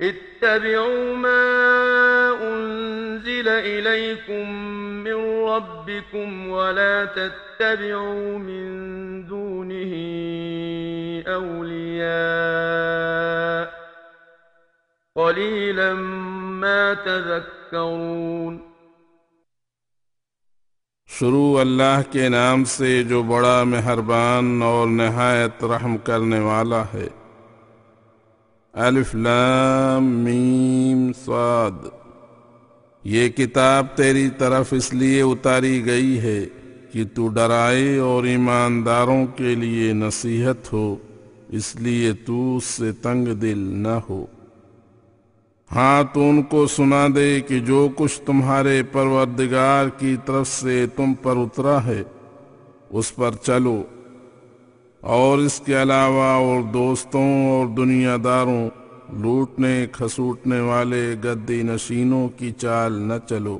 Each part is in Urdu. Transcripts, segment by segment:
اتبعوا ما أنزل إليكم من ربكم ولا تتبعوا من دونه أولياء قليلا ما تذكرون. شروع اللہ کے نام سے جو بڑا مہربان اور نہایت رحم کرنے والا ہے۔ الف لام میم صاد۔ یہ کتاب تیری طرف اس لیے اتاری گئی ہے کہ تو ڈرائے اور ایمانداروں کے لیے نصیحت ہو، اس لیے تو اس سے تنگ دل نہ ہو۔ ہاں تو ان کو سنا دے کہ جو کچھ تمہارے پروردگار کی طرف سے تم پر اترا ہے، اس پر چلو۔ اور اس کے علاوہ اور دوستوں اور دنیا داروں، لوٹنے کھسوٹنے والے گدی نشینوں کی چال نہ چلو،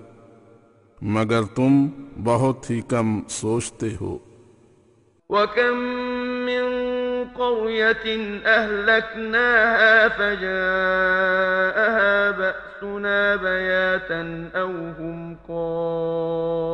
مگر تم بہت ہی کم سوچتے ہو۔ وكم من قرية أهلكناها فجاءها بأسنا بياتا أو هم قائلون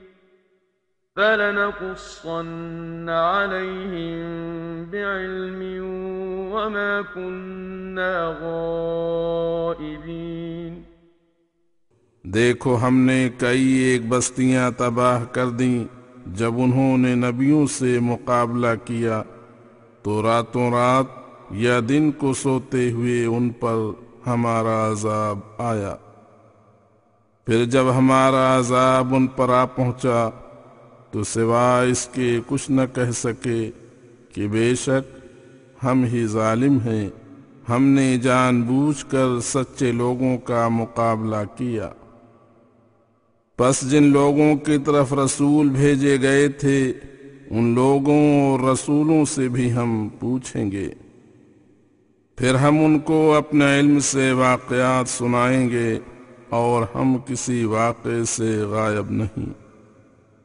فلنقصن عليهم بعلم وما كنا غائبين دیکھو ہم نے کئی ایک بستیاں تباہ کر دیں جب انہوں نے نبیوں سے مقابلہ کیا تو راتوں رات یا دن کو سوتے ہوئے ان پر ہمارا عذاب آیا۔ پھر جب ہمارا عذاب ان پر آ پہنچا تو سوائے اس کے کچھ نہ کہہ سکے کہ بے شک ہم ہی ظالم ہیں۔ ہم نے جان بوجھ کر سچے لوگوں کا مقابلہ کیا۔ پس جن لوگوں کی طرف رسول بھیجے گئے تھے، ان لوگوں اور رسولوں سے بھی ہم پوچھیں گے۔ پھر ہم ان کو اپنے علم سے واقعات سنائیں گے اور ہم کسی واقعے سے غائب نہیں۔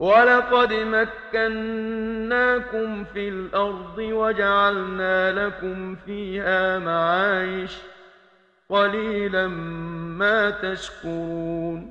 ولقد مكناكم في الأرض وجعلنا لكم فيها معايش قليلا ما تشكرون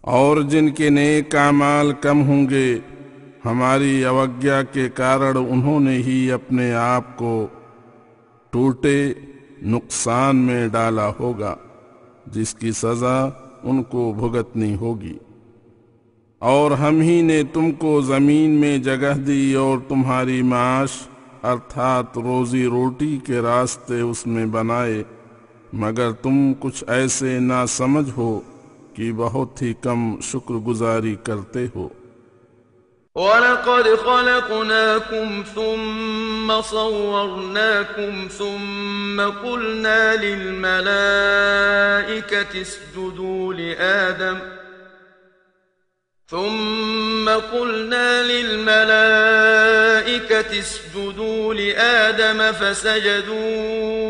اور جن کے نیک اعمال کم ہوں گے، ہماری اوگیا کے کارڑ انہوں نے ہی اپنے آپ کو ٹوٹے، نقصان میں ڈالا ہوگا، جس کی سزا ان کو بھگتنی ہوگی۔ اور ہم ہی نے تم کو زمین میں جگہ دی اور تمہاری معاش، ارتھات روزی روٹی کے راستے اس میں بنائے، مگر تم کچھ ایسے نہ سمجھ ہو۔ کہ بہت ہی کم شکر گزاری کرتے ہو ولقد خلقناكم ثم صورناكم ثم قلنا للملائكة اسجدوا لآدم ثم قلنا للملائكة اسجدوا لآدم فسجدوا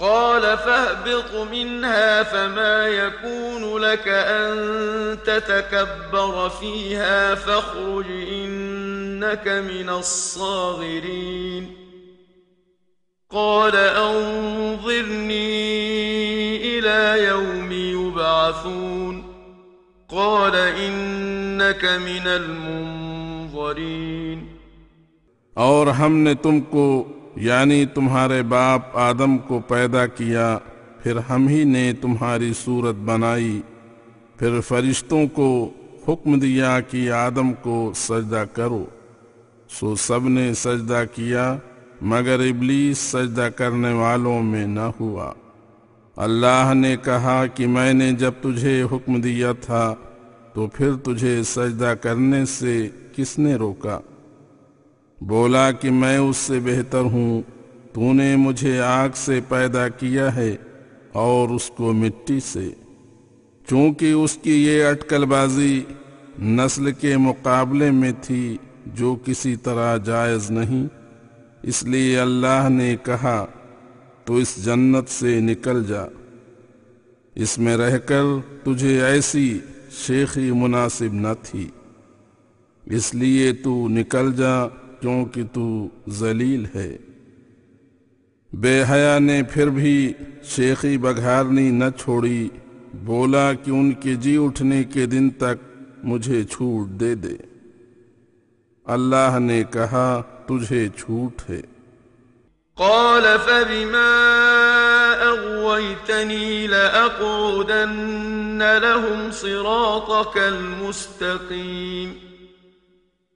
قال فاهبط منها فما يكون لك أن تتكبر فيها فاخرج إنك من الصاغرين. قال أنظرني إلى يوم يبعثون. قال إنك من المنظرين. اور ہم نے تم کو یعنی تمہارے باپ آدم کو پیدا کیا، پھر ہم ہی نے تمہاری صورت بنائی۔ پھر فرشتوں کو حکم دیا کہ آدم کو سجدہ کرو۔ سو سب نے سجدہ کیا، مگر ابلیس سجدہ کرنے والوں میں نہ ہوا۔ اللہ نے کہا کہ میں نے جب تجھے حکم دیا تھا، تو پھر تجھے سجدہ کرنے سے کس نے روکا؟ بولا کہ میں اس سے بہتر ہوں۔ تو نے مجھے آگ سے پیدا کیا ہے اور اس کو مٹی سے۔ چونکہ اس کی یہ اٹکل بازی نسل کے مقابلے میں تھی جو کسی طرح جائز نہیں، اس لیے اللہ نے کہا، تو اس جنت سے نکل جا۔ اس میں رہ کر تجھے ایسی شیخی مناسب نہ تھی۔ اس لیے تو نکل جا۔ کیونکہ تو ذلیل ہے۔ بے حیا نے پھر بھی شیخی بگھارنی نہ چھوڑی، بولا کہ ان کے جی اٹھنے کے دن تک مجھے چھوٹ دے دے۔ اللہ نے کہا، تجھے چھوٹ ہے۔ قال، فبما أغويتني لأقعدن لهم صراطك المستقيم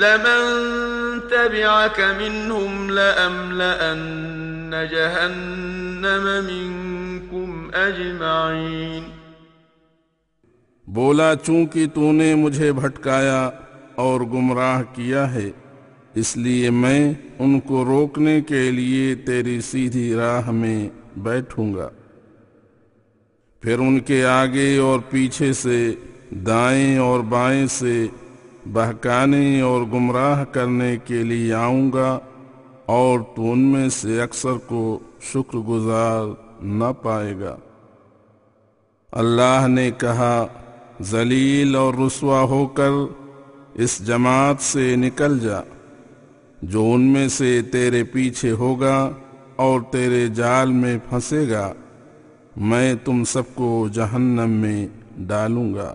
لمن تبعك منهم لأملأن جهنم منكم أجمعين. بولا چونکہ تو نے مجھے بھٹکایا اور گمراہ کیا ہے، اس لیے میں ان کو روکنے کے لیے تیری سیدھی راہ میں بیٹھوں گا۔ پھر ان کے آگے اور پیچھے سے، دائیں اور بائیں سے بہکانے اور گمراہ کرنے کے لیے آؤں گا، اور تو ان میں سے اکثر کو شکر گزار نہ پائے گا۔ اللہ نے کہا، ذلیل اور رسوا ہو کر اس جماعت سے نکل جا، جو ان میں سے تیرے پیچھے ہوگا اور تیرے جال میں پھنسے گا۔ میں تم سب کو جہنم میں ڈالوں گا۔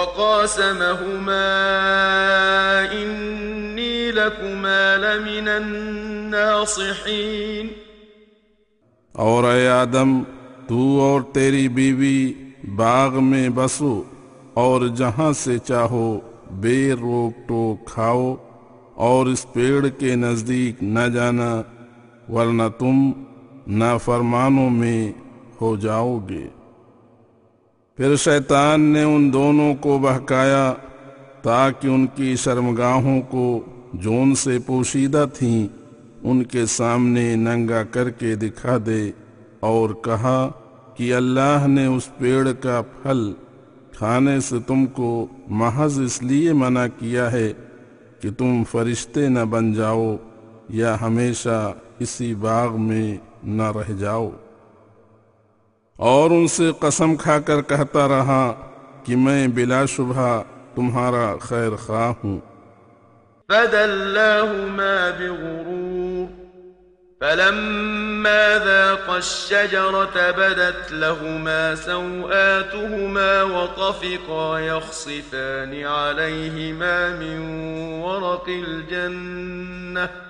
وقاسمهما، إني لكما لمن الناصحين. اور اے آدم، تو اور تیری بیوی باغ میں بسو اور جہاں سے چاہو بے روک ٹوک کھاؤ اور اس پیڑ کے نزدیک نہ جانا، ورنہ تم نافرمانوں میں ہو جاؤ گے۔ پھر شیطان نے ان دونوں کو بہکایا تاکہ ان کی شرمگاہوں کو جو ان سے پوشیدہ تھیں ان کے سامنے ننگا کر کے دکھا دے اور کہا کہ اللہ نے اس پیڑ کا پھل کھانے سے تم کو محض اس لیے منع کیا ہے کہ تم فرشتے نہ بن جاؤ یا ہمیشہ اسی باغ میں نہ رہ جاؤ۔ اور ان سے قسم کھا کر کہتا رہا کہ میں بلا شبہ تمہارا خیر خواہ ہوں فدلاهما بغرور فلما ذاق الشجرة بدت لهما سوآتهما وطفقا يخصفان عليهما من ورق الجنة ۖ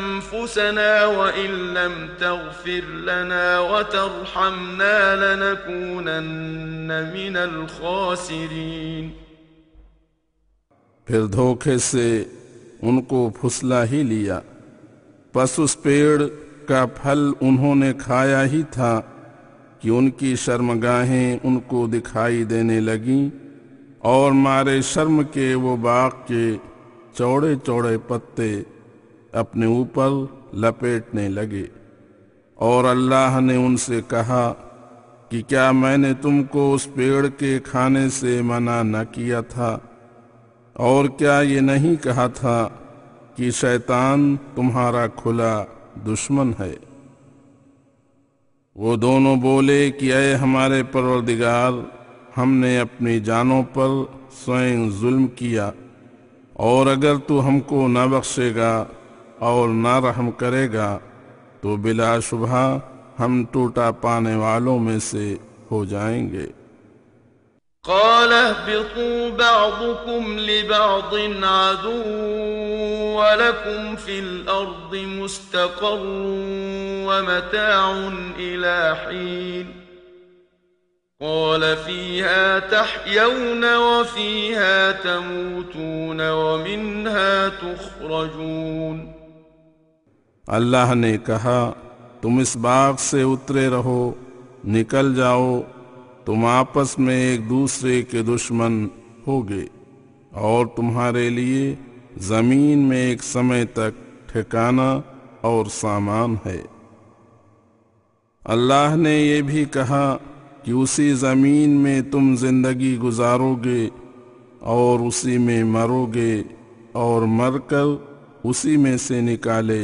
أنفسنا وإن لم تغفر لنا وترحمنا لنكونن من الخاسرين. پھر دھوکے سے ان کو پھسلا ہی لیا۔ پس اس پیڑ کا پھل انہوں نے کھایا ہی تھا کہ ان کی شرمگاہیں ان کو دکھائی دینے لگیں اور مارے شرم کے وہ باغ کے چوڑے چوڑے پتے اپنے اوپر لپیٹنے لگے اور اللہ نے ان سے کہا کہ کیا میں نے تم کو اس پیڑ کے کھانے سے منع نہ کیا تھا؟ اور کیا یہ نہیں کہا تھا کہ شیطان تمہارا کھلا دشمن ہے؟ وہ دونوں بولے کہ اے ہمارے پروردگار، ہم نے اپنی جانوں پر سوئیں ظلم کیا اور اگر تو ہم کو نہ بخشے گا اور نہ رحم کرے گا تو بلا شبہ ہم ٹوٹا پانے والوں میں سے ہو جائیں گے۔ قال اهبطوا بعضكم لبعض عدو ولكم في الأرض مستقر ومتاع إلى حين۔ قال فيها تحيون وفيها تموتون ومنها تخرجون۔ اللہ نے کہا، تم اس باغ سے اترے رہو، نکل جاؤ، تم آپس میں ایک دوسرے کے دشمن ہوگے، اور تمہارے لیے زمین میں ایک سمے تک ٹھکانہ اور سامان ہے۔ اللہ نے یہ بھی کہا کہ اسی زمین میں تم زندگی گزارو گے اور اسی میں مرو گے اور مر کر اسی میں سے نکالے۔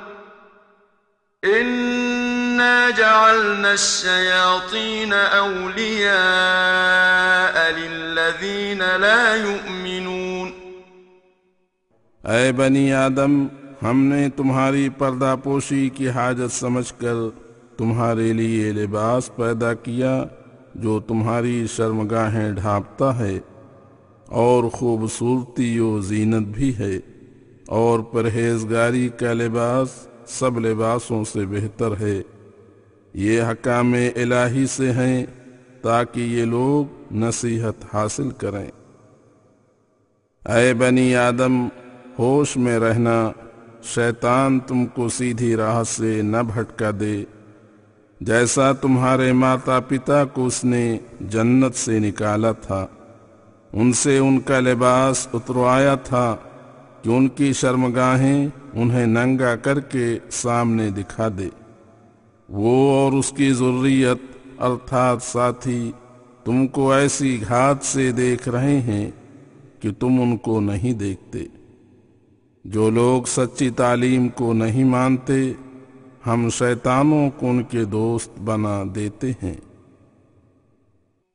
إنا جعلنا الشياطين أولياء للذين لا يؤمنون اے بنی آدم، ہم نے تمہاری پردہ پوشی کی حاجت سمجھ کر تمہارے لیے لباس پیدا کیا، جو تمہاری شرمگاہیں ڈھانپتا ہے، اور خوبصورتی و زینت بھی ہے، اور پرہیزگاری کا لباس سب لباسوں سے بہتر ہے۔ یہ حکام الہی سے ہیں تاکہ یہ لوگ نصیحت حاصل کریں۔ اے بنی آدم، ہوش میں رہنا، شیطان تم کو سیدھی راہ سے نہ بھٹکا دے۔ جیسا تمہارے ماتا پتا کو اس نے جنت سے نکالا تھا، ان سے ان کا لباس اتروایا تھا کہ ان کی شرمگاہیں انہیں ننگا کر کے سامنے دکھا دے۔ وہ اور اس کی ضروریت ارتھات ساتھی، تم کو ایسی گھات سے دیکھ رہے ہیں کہ تم ان کو نہیں دیکھتے۔ جو لوگ سچی تعلیم کو نہیں مانتے، ہم شیطانوں کو ان کے دوست بنا دیتے ہیں۔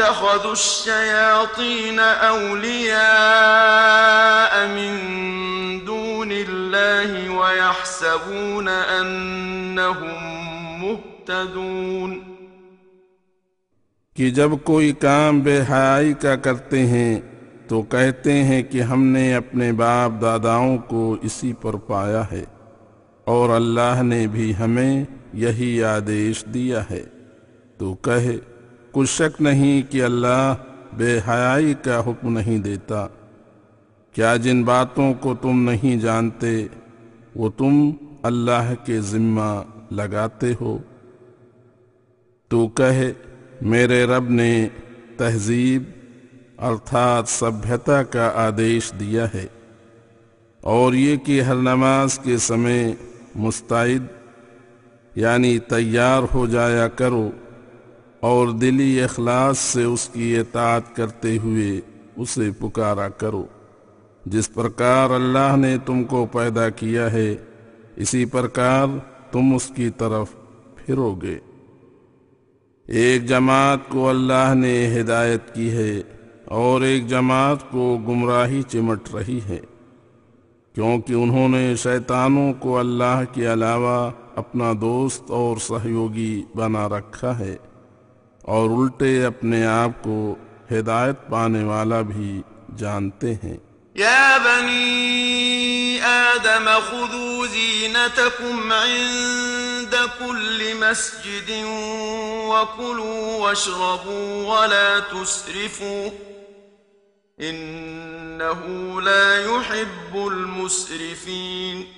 اتخذوا الشياطين أولياء من دون الله ويحسبون أنهم مهتدون کہ جب کوئی کام بے حیائی کا کرتے ہیں تو کہتے ہیں کہ ہم نے اپنے باپ داداؤں کو اسی پر پایا ہے اور اللہ نے بھی ہمیں یہی آدیش دیا ہے تو کہے کچھ شک نہیں کہ اللہ بے حیائی کا حکم نہیں دیتا۔ کیا جن باتوں کو تم نہیں جانتے، وہ تم اللہ کے ذمہ لگاتے ہو؟ تو کہے، میرے رب نے تہذیب، ارتھات سبھیتا کا آدیش دیا ہے۔ اور یہ کہ ہر نماز کے سمے مستعد یعنی تیار ہو جایا کرو۔ اور دلی اخلاص سے اس کی اطاعت کرتے ہوئے اسے پکارا کرو۔ جس پرکار اللہ نے تم کو پیدا کیا ہے، اسی پرکار تم اس کی طرف پھرو گے۔ ایک جماعت کو اللہ نے ہدایت کی ہے اور ایک جماعت کو گمراہی چمٹ رہی ہے۔ کیونکہ انہوں نے شیطانوں کو اللہ کے علاوہ اپنا دوست اور سہیوگی بنا رکھا ہے۔ اور الٹے اپنے آپ کو ہدایت پانے والا بھی جانتے ہیں۔ يا بني آدم خذوا زينتكم عند كل مسجد وكلوا واشربوا ولا تسرفوا إنه لا يحب المسرفين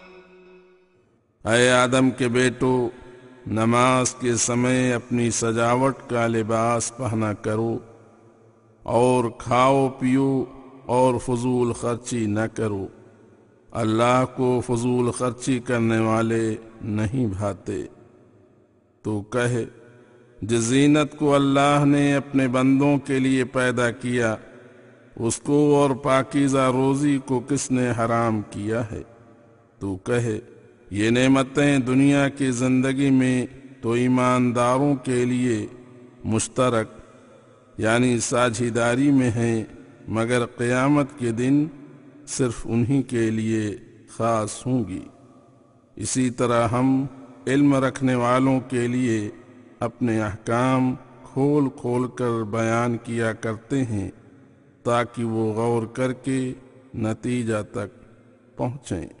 اے آدم کے بیٹو، نماز کے سمے اپنی سجاوٹ کا لباس پہنا کرو، اور کھاؤ، پیو، اور فضول خرچی نہ کرو۔ اللہ کو فضول خرچی کرنے والے نہیں بھاتے۔ تو کہے جس زینت کو اللہ نے اپنے بندوں کے لیے پیدا کیا، اس کو اور پاکیزہ روزی کو کس نے حرام کیا ہے؟ تو کہے یہ نعمتیں دنیا کی زندگی میں تو ایمانداروں کے لیے مشترک یعنی ساجھیداری میں ہیں، مگر قیامت کے دن صرف انہی کے لیے خاص ہوں گی۔ اسی طرح ہم علم رکھنے والوں کے لیے اپنے احکام کھول کھول کر بیان کیا کرتے ہیں، تاکہ وہ غور کر کے نتیجہ تک پہنچیں۔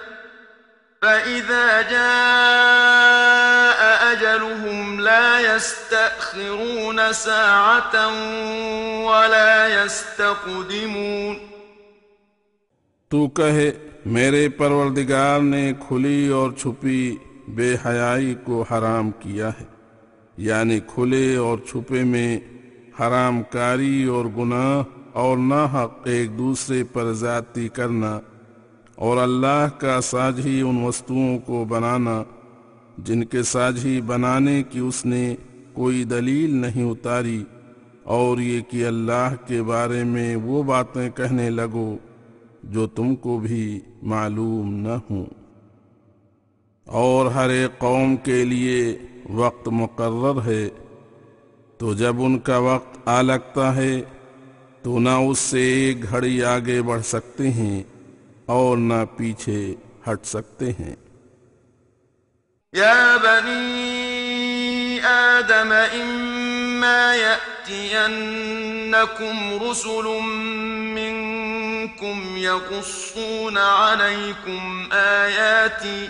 فإذا جاء أجلهم لا يستأخرون ساعة ولا يستقدمون تو کہے، میرے پروردگار نے کھلی اور چھپی بے حیائی کو حرام کیا ہے۔ یعنی کھلے اور چھپے میں حرام کاری اور گناہ اور ناحق ایک دوسرے پر زیادتی کرنا۔ اور اللہ کا ساجھی ان وستوؤں کو بنانا، جن کے ساجھی بنانے کی اس نے کوئی دلیل نہیں اتاری، اور یہ کہ اللہ کے بارے میں وہ باتیں کہنے لگو جو تم کو بھی معلوم نہ ہوں۔ اور ہر ایک قوم کے لیے وقت مقرر ہے، تو جب ان کا وقت آ لگتا ہے، تو نہ اس سے ایک گھڑی آگے بڑھ سکتے ہیں۔ اور نہ پیچھے ہٹ سکتے ہیں يا بني آدم إما يأتينكم رسل منكم يقصون عليكم آياتي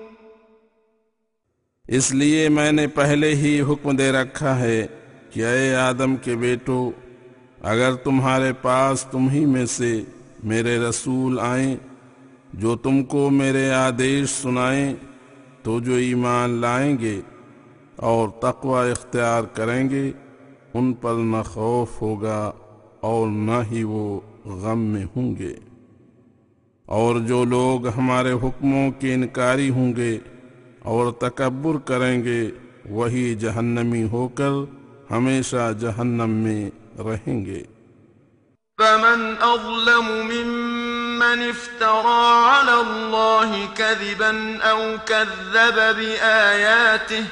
اس لیے میں نے پہلے ہی حکم دے رکھا ہے کہ اے آدم کے بیٹو، اگر تمہارے پاس تم ہی میں سے میرے رسول آئیں، جو تم کو میرے آدیش سنائیں، تو جو ایمان لائیں گے اور تقوی اختیار کریں گے، ان پر نہ خوف ہوگا اور نہ ہی وہ غم میں ہوں گے۔ اور جو لوگ ہمارے حکموں کے انکاری ہوں گے اور تکبر کریں گے وہی جہنمی ہو کر ہمیشہ جہنم میں رہیں گے فمن أظلم ممن افترى على الله كذبا أو كذب بآياته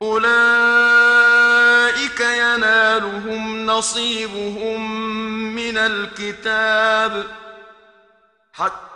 أولئك ينالهم نصيبهم من الكتاب حتى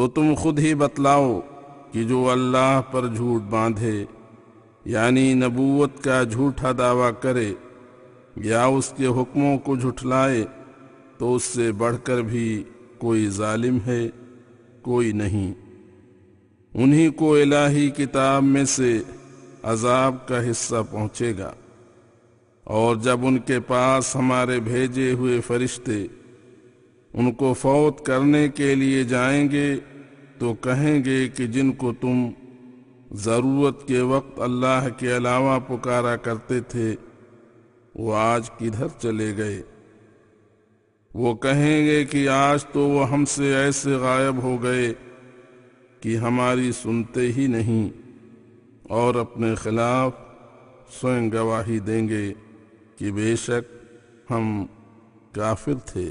تو تم خود ہی بتلاؤ کہ جو اللہ پر جھوٹ باندھے یعنی نبوت کا جھوٹا دعویٰ کرے یا اس کے حکموں کو جھٹلائے، تو اس سے بڑھ کر بھی کوئی ظالم ہے، کوئی نہیں۔ انہی کو الہی کتاب میں سے عذاب کا حصہ پہنچے گا۔ اور جب ان کے پاس ہمارے بھیجے ہوئے فرشتے ان کو فوت کرنے کے لیے جائیں گے تو کہیں گے کہ جن کو تم ضرورت کے وقت اللہ کے علاوہ پکارا کرتے تھے، وہ آج کدھر چلے گئے؟ وہ کہیں گے کہ آج تو وہ ہم سے ایسے غائب ہو گئے کہ ہماری سنتے ہی نہیں اور اپنے خلاف سوئیں گواہی دیں گے کہ بے شک ہم کافر تھے۔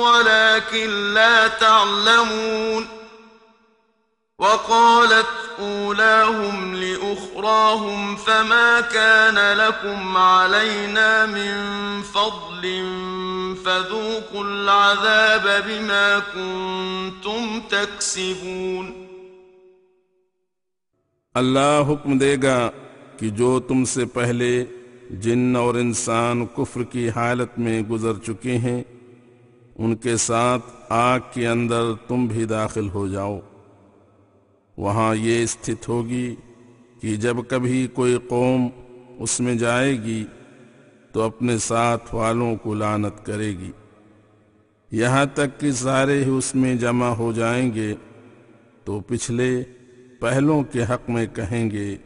ولكن لا تعلمون وقالت أولاهم لأخراهم فما كان لكم علينا من فضل فذوقوا العذاب بما كنتم تكسبون اللہ حکم دے گا کہ جو تم سے پہلے جن اور انسان کفر کی حالت میں گزر چکے ہیں، ان کے ساتھ آگ کے اندر تم بھی داخل ہو جاؤ۔ وہاں یہ استھت ہوگی کہ جب کبھی کوئی قوم اس میں جائے گی، تو اپنے ساتھ والوں کو لانت کرے گی۔ یہاں تک کہ سارے ہی اس میں جمع ہو جائیں گے، تو پچھلے پہلوں کے حق میں کہیں گے،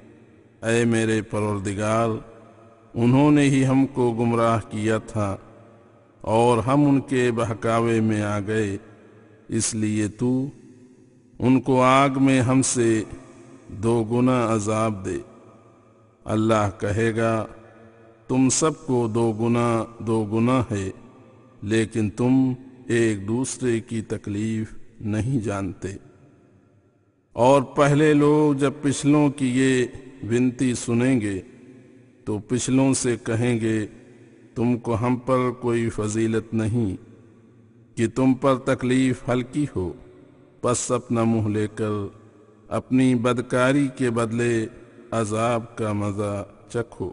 اے میرے پروردگار انہوں نے ہی ہم کو گمراہ کیا تھا اور ہم ان کے بہکاوے میں آ گئے، اس لیے تو ان کو آگ میں ہم سے دو گنا عذاب دے۔ اللہ کہے گا، تم سب کو دو گنا دو گنا ہے، لیکن تم ایک دوسرے کی تکلیف نہیں جانتے۔ اور پہلے لوگ جب پچھلوں کی یہ ونتی سنیں گے تو پچھلوں سے کہیں گے، تم کو ہم پر کوئی فضیلت نہیں کہ تم پر تکلیف ہلکی ہو۔ پس اپنا منہ لے کر اپنی بدکاری کے بدلے عذاب کا مزہ چکھو۔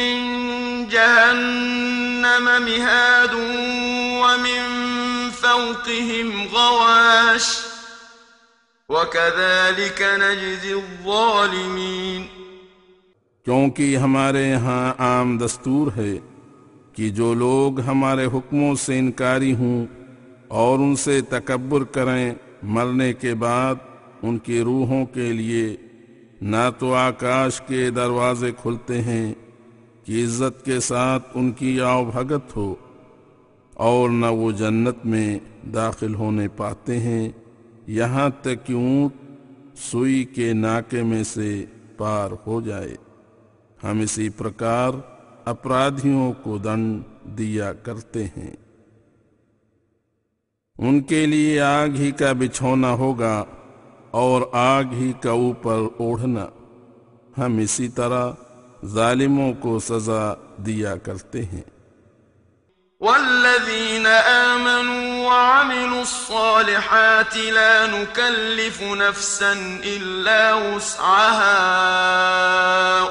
جهنم مهاد ومن فوقهم غواش وكذلك نجزي الظالمين کیونکہ ہمارے ہاں عام دستور ہے کہ جو لوگ ہمارے حکموں سے انکاری ہوں اور ان سے تکبر کریں مرنے کے بعد ان کی روحوں کے لیے، نہ تو آکاش کے دروازے کھلتے ہیں کہ عزت کے ساتھ ان کی آؤ بھگت ہو اور نہ وہ جنت میں داخل ہونے پاتے ہیں، یہاں تک کہ اونٹ سوئی کے ناکے میں سے پار ہو جائے۔ ہم اسی پرکار اپرادھیوں کو دنڈ دیا کرتے ہیں۔ ان کے لیے آگ ہی کا بچھونا ہوگا اور آگ ہی کا اوپر اوڑھنا۔ ہم اسی طرح ظالموں کو سزا دیا کرتے ہیں۔ والذين آمنوا وعملوا الصالحات لا نكلف نفسا إلا وسعها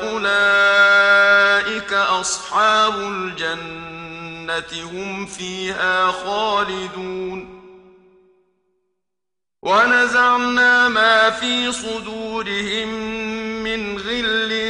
أولئك أصحاب الجنة هم فيها خالدون۔ ونزعنا ما في صدورهم من غل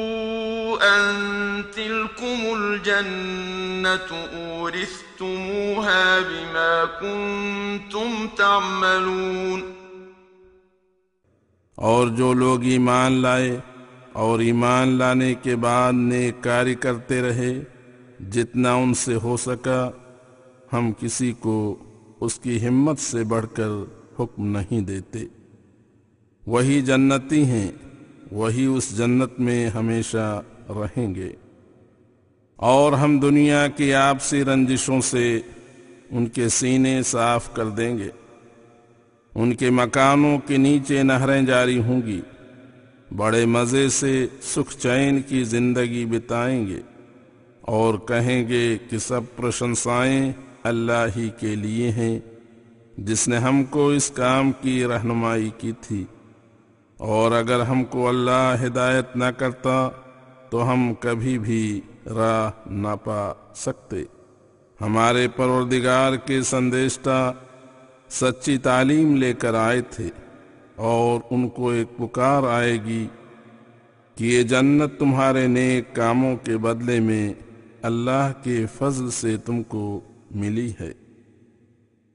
أن تلكم الجنة أورثتموها بما كنتم تعملون. اور جو لوگ ایمان لائے اور ایمان لانے کے بعد نیک کاری کرتے رہے، جتنا ان سے ہو سکا، ہم کسی کو اس کی ہمت سے بڑھ کر حکم نہیں دیتے۔ وہی جنتی ہیں، وہی اس جنت میں ہمیشہ رہیں گے۔ اور ہم دنیا کی آپسی رنجشوں سے ان کے سینے صاف کر دیں گے۔ ان کے مکانوں کے نیچے نہریں جاری ہوں گی۔ بڑے مزے سے سکھ چین کی زندگی بتائیں گے۔ اور کہیں گے کہ سب پرشنسائیں اللہ ہی کے لیے ہیں، جس نے ہم کو اس کام کی رہنمائی کی تھی۔ اور اگر ہم کو اللہ ہدایت نہ کرتا تو ہم کبھی بھی راہ نہ پا سکتے۔ ہمارے پروردگار کے سندیشتا سچی تعلیم لے کر آئے تھے اور ان کو ایک پکار آئے گی کہ یہ جنت تمہارے نیک کاموں کے بدلے میں اللہ کے فضل سے تم کو ملی ہے۔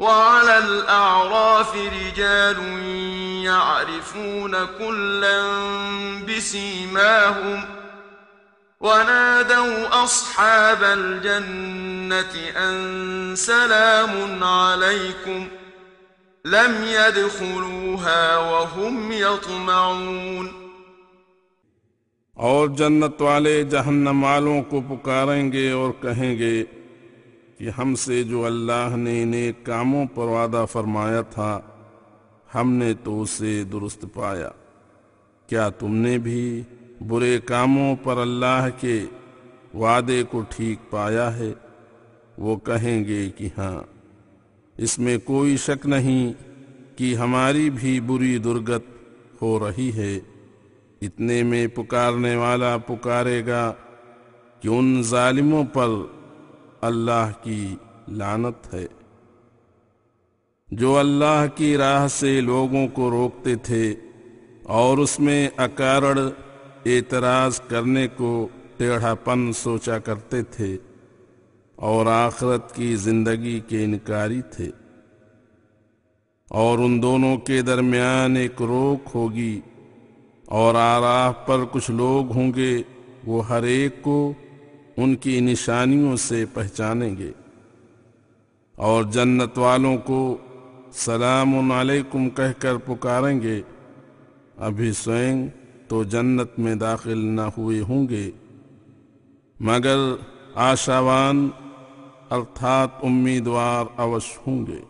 وعلى الأعراف رجال يعرفون كلا بسيماهم ونادوا أصحاب الجنة أن سلام عليكم لم يدخلوها وهم يطمعون. اور جنت والے جہنم والوں کو پکاریں گے اور کہیں گے کہ ہم سے جو اللہ نے نیک کاموں پر وعدہ فرمایا تھا، ہم نے تو اسے درست پایا۔ کیا تم نے بھی برے کاموں پر اللہ کے وعدے کو ٹھیک پایا ہے؟ وہ کہیں گے کہ ہاں۔ اس میں کوئی شک نہیں کہ ہماری بھی بری درگت ہو رہی ہے۔ اتنے میں پکارنے والا پکارے گا کہ ان ظالموں پر اللہ کی لانت ہے۔ جو اللہ کی راہ سے لوگوں کو روکتے تھے اور اس میں اکارڑ اعتراض کرنے کو ٹیڑھا پن سوچا کرتے تھے اور آخرت کی زندگی کے انکاری تھے۔ اور ان دونوں کے درمیان ایک روک ہوگی اور آراہ پر کچھ لوگ ہوں گے، وہ ہر ایک کو ان کی نشانیوں سے پہچانیں گے۔ اور جنت والوں کو سلام علیکم کہہ کر پکاریں گے۔ ابھی سوئیں تو جنت میں داخل نہ ہوئے ہوں گے۔ مگر آشاوان، ارتھات امیدوار اوش ہوں گے۔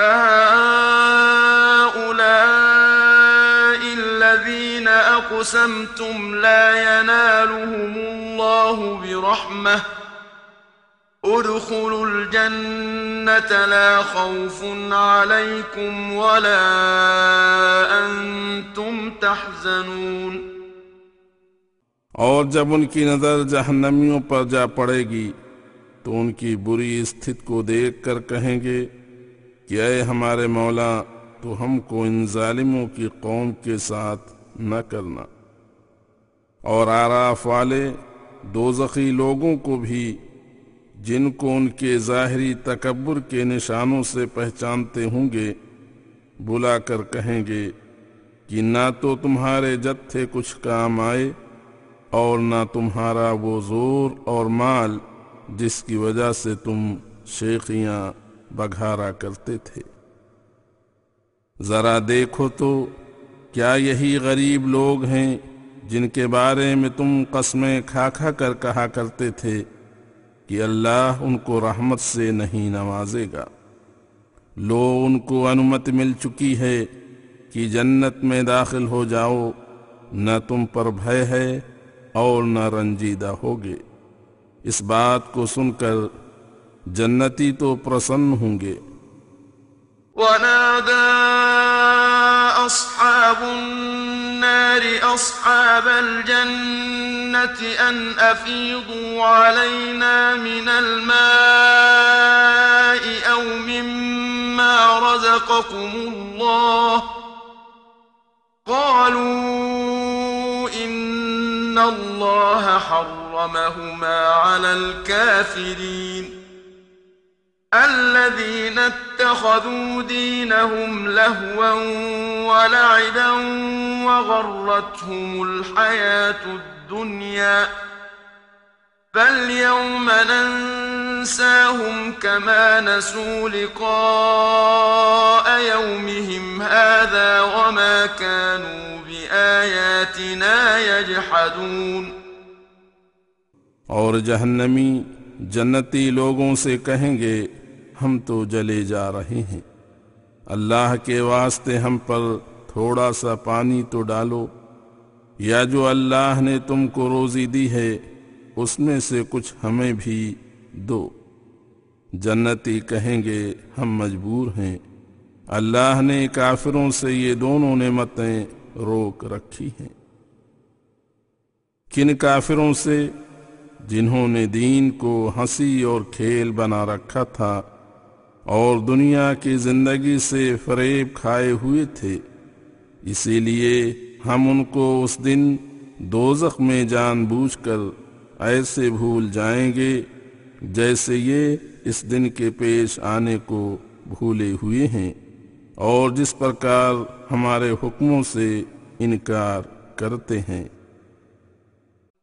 أهؤلاء الذين أقسمتم لا ينالهم الله برحمة. ادخلوا الجنة لا خوف عليكم ولا أنتم تحزنون. اور جب ان کی نظر جہنمیوں پر جا پڑے گی تو ان کی بری استھت کو دیکھ کر کہیں گے کہ اے ہمارے مولا، تو ہم کو ان ظالموں کی قوم کے ساتھ نہ کرنا۔ اور آراف والے، دوزخی لوگوں کو بھی، جن کو ان کے ظاہری تکبر کے نشانوں سے پہچانتے ہوں گے، بلا کر کہیں گے کہ نہ تو تمہارے جتھے کچھ کام آئے، اور نہ تمہارا وہ زور اور مال جس کی وجہ سے تم شیخیاں بگھارا کرتے تھے۔ ذرا دیکھو تو کیا یہی غریب لوگ ہیں جن کے بارے میں تم قسمیں کھا کھا کر کہا کرتے تھے کہ اللہ ان کو رحمت سے نہیں نوازے گا۔ لو ان کو انمت مل چکی ہے کہ جنت میں داخل ہو جاؤ، نہ تم پر بھے ہے اور نہ رنجیدہ ہوگے۔ اس بات کو سن کر جنتی تو پرسن ہوں گے۔ ونادى أصحاب النار أصحاب الجنة أن أفيضوا علينا من الماء أو مما رزقكم الله قالوا إن الله حرمهما على الكافرين الذين اتخذوا دينهم لهوا ولعبا وغرتهم الحياة الدنيا. فاليوم ننساهم كما نسوا لقاء يومهم هذا وما كانوا بآياتنا يجحدون. اور جہنمی جنتی لوگوں سے کہیں گے ہم تو جلے جا رہے ہیں۔ اللہ کے واسطے ہم پر تھوڑا سا پانی تو ڈالو۔ یا جو اللہ نے تم کو روزی دی ہے، اس میں سے کچھ ہمیں بھی دو۔ جنتی کہیں گے، ہم مجبور ہیں۔ اللہ نے کافروں سے یہ دونوں نعمتیں روک رکھی ہیں۔ کن کافروں سے؟ جنہوں نے دین کو ہنسی اور کھیل بنا رکھا تھا۔ اور دنیا کی زندگی سے فریب کھائے ہوئے تھے۔ اسی لیے ہم ان کو اس دن دوزخ میں جان بوجھ کر ایسے بھول جائیں گے جیسے یہ اس دن کے پیش آنے کو بھولے ہوئے ہیں۔ اور جس پرکار ہمارے حکموں سے انکار کرتے ہیں۔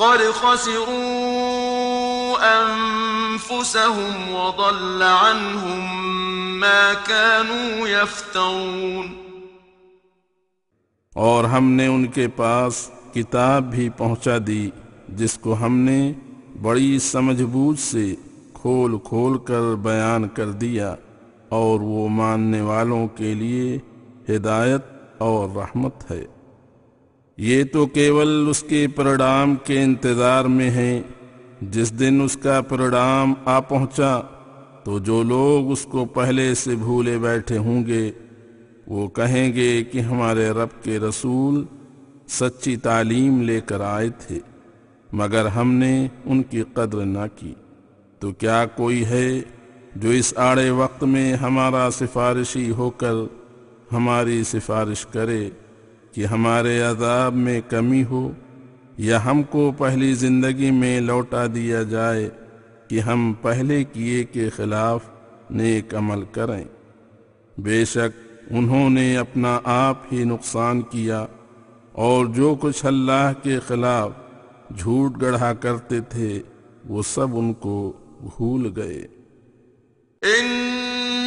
قد خسروا أنفسهم وضل عنهم ما كانوا يفترون اور ہم نے ان کے پاس کتاب بھی پہنچا دی، جس کو ہم نے بڑی سمجھ بوجھ سے کھول کھول کر بیان کر دیا، اور وہ ماننے والوں کے لیے ہدایت اور رحمت ہے۔ یہ تو کیول اس کے پرڈام کے انتظار میں ہیں۔ جس دن اس کا پرڈام آ پہنچا، تو جو لوگ اس کو پہلے سے بھولے بیٹھے ہوں گے، وہ کہیں گے کہ ہمارے رب کے رسول سچی تعلیم لے کر آئے تھے، مگر ہم نے ان کی قدر نہ کی۔ تو کیا کوئی ہے جو اس آڑے وقت میں ہمارا سفارشی ہو کر ہماری سفارش کرے؟ کہ ہمارے عذاب میں کمی ہو یا ہم کو پہلی زندگی میں لوٹا دیا جائے کہ ہم پہلے کیے کے خلاف نیک عمل کریں۔ بے شک انہوں نے اپنا آپ ہی نقصان کیا اور جو کچھ اللہ کے خلاف جھوٹ گڑھا کرتے تھے وہ سب ان کو بھول گئے۔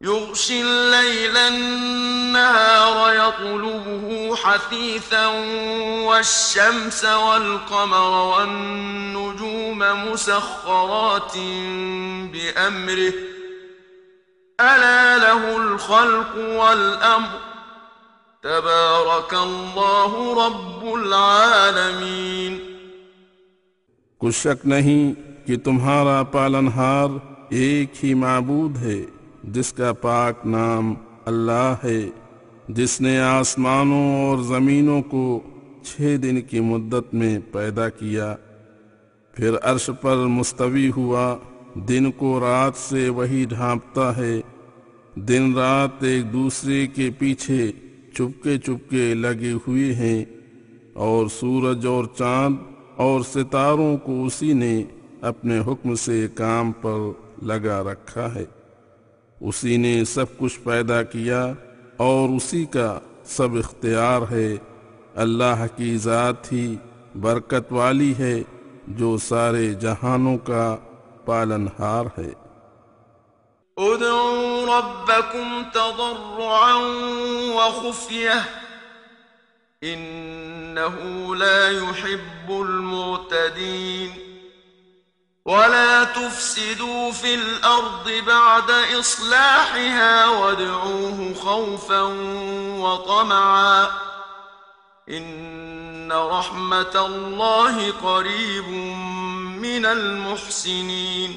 يغشي الليل النهار يطلبه حثيثا والشمس والقمر والنجوم مسخرات بأمره. ألا له الخلق والأمر. تبارك الله رب العالمين. کچھ شک نہیں کہ تمہارا پالنہار ایک ہی معبود ہے۔ جس کا پاک نام اللہ ہے، جس نے آسمانوں اور زمینوں کو چھ دن کی مدت میں پیدا کیا، پھر عرش پر مستوی ہوا، دن کو رات سے وہی ڈھانپتا ہے، دن رات ایک دوسرے کے پیچھے چپکے چپکے لگے ہوئے ہیں، اور سورج اور چاند اور ستاروں کو اسی نے اپنے حکم سے کام پر لگا رکھا ہے۔ اسی نے سب کچھ پیدا کیا اور اسی کا سب اختیار ہے۔ اللہ کی ذات ہی برکت والی ہے جو سارے جہانوں کا پالن ہار ہے۔ ادعوا ربكم تضرعا وخفية إنه لا يحب المعتدين ولا تفسدوا في الأرض بعد إصلاحها وادعوه خوفا وطمعا إن رحمة الله قريب من المحسنين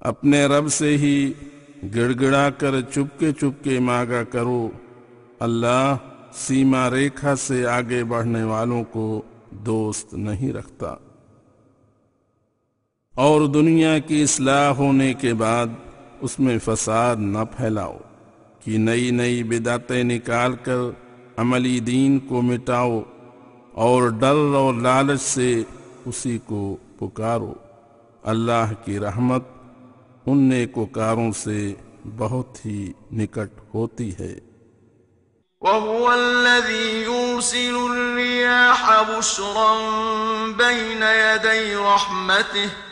اپنے رب سے ہی گڑ گڑا کر چپکے چپکے ماغا کرو۔ اللہ سیما ریکھا سے آگے بڑھنے والوں کو دوست نہیں رکھتا۔ اور دنیا کی اصلاح ہونے کے بعد اس میں فساد نہ پھیلاؤ، کہ نئی نئی بدعتیں نکال کر عملی دین کو مٹاؤ اور ڈر اور لالچ سے اسی کو پکارو۔ اللہ کی رحمت ان نیکوکاروں سے بہت ہی نکٹ ہوتی ہے۔ وهو الذي يرسل الرياح بشرا بين يدي رحمته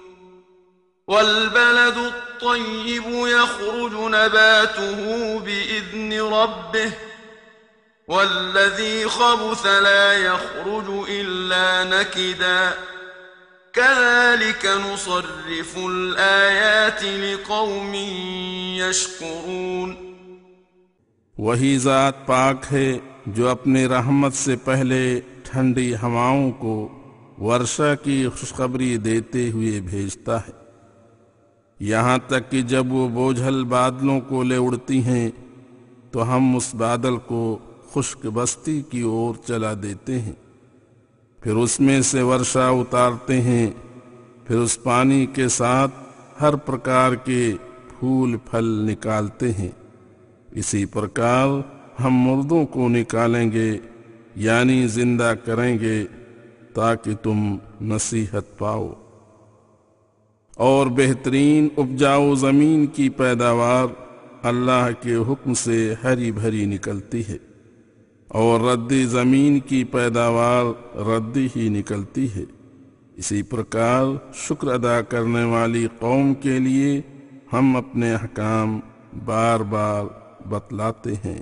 والبلد الطيب يخرج نباته بإذن ربه والذي خبث لا يخرج إلا نكدا. كذلك نصرف الآيات لقوم يشكرون. وہی ذات پاک ہے جو اپنی رحمت سے پہلے ٹھنڈی ہواؤں کو ورشا کی خوشخبری دیتے ہوئے بھیجتا ہے۔ یہاں تک کہ جب وہ بوجھل بادلوں کو لے اڑتی ہیں، تو ہم اس بادل کو خشک بستی کی اور چلا دیتے ہیں۔ پھر اس میں سے ورشا اتارتے ہیں۔ پھر اس پانی کے ساتھ ہر پرکار کے پھول پھل نکالتے ہیں۔ اسی پرکار ہم مردوں کو نکالیں گے یعنی زندہ کریں گے، تاکہ تم نصیحت پاؤ۔ اور بہترین اپجاؤ زمین کی پیداوار اللہ کے حکم سے ہری بھری نکلتی ہے اور ردی زمین کی پیداوار ردی ہی نکلتی ہے۔ اسی پرکار شکر ادا کرنے والی قوم کے لیے ہم اپنے احکام بار بار بتلاتے ہیں۔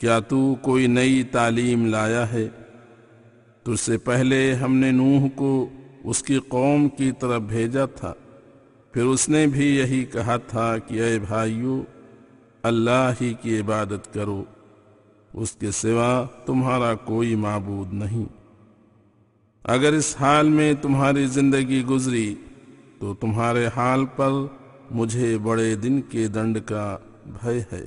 کیا تو کوئی نئی تعلیم لایا ہے؟ تجھ سے پہلے ہم نے نوح کو اس کی قوم کی طرف بھیجا تھا۔ پھر اس نے بھی یہی کہا تھا کہ اے بھائیو، اللہ ہی کی عبادت کرو، اس کے سوا تمہارا کوئی معبود نہیں۔ اگر اس حال میں تمہاری زندگی گزری، تو تمہارے حال پر مجھے بڑے دن کے دنڈ کا بھے ہے۔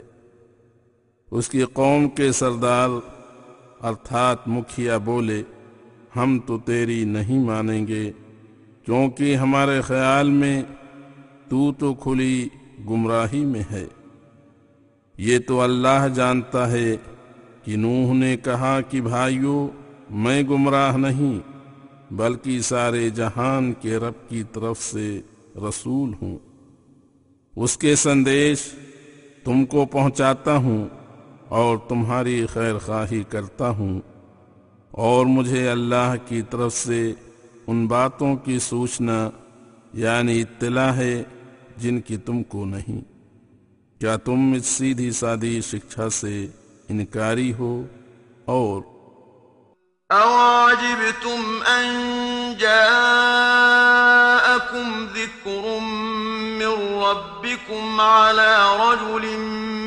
اس کی قوم کے سردار، ارتھات مکھیا بولے، ہم تو تیری نہیں مانیں گے کیونکہ ہمارے خیال میں تو تو کھلی گمراہی میں ہے۔ یہ تو اللہ جانتا ہے کہ نوح نے کہا کہ بھائیو، میں گمراہ نہیں، بلکہ سارے جہان کے رب کی طرف سے رسول ہوں۔ اس کے سندیش تم کو پہنچاتا ہوں۔ اور تمہاری خیر خواہی کرتا ہوں اور مجھے اللہ کی طرف سے ان باتوں کی سوچنا یعنی اطلاع ہے جن کی تم کو نہیں۔ کیا تم اس سیدھی سادی شکشا سے انکاری ہو؟ اور أَوَعَجِبْتُمْ أَن جَاءَكُمْ ذِكْرٌ مِّن رَّبِّكُمْ عَلَىٰ رَجُلٍ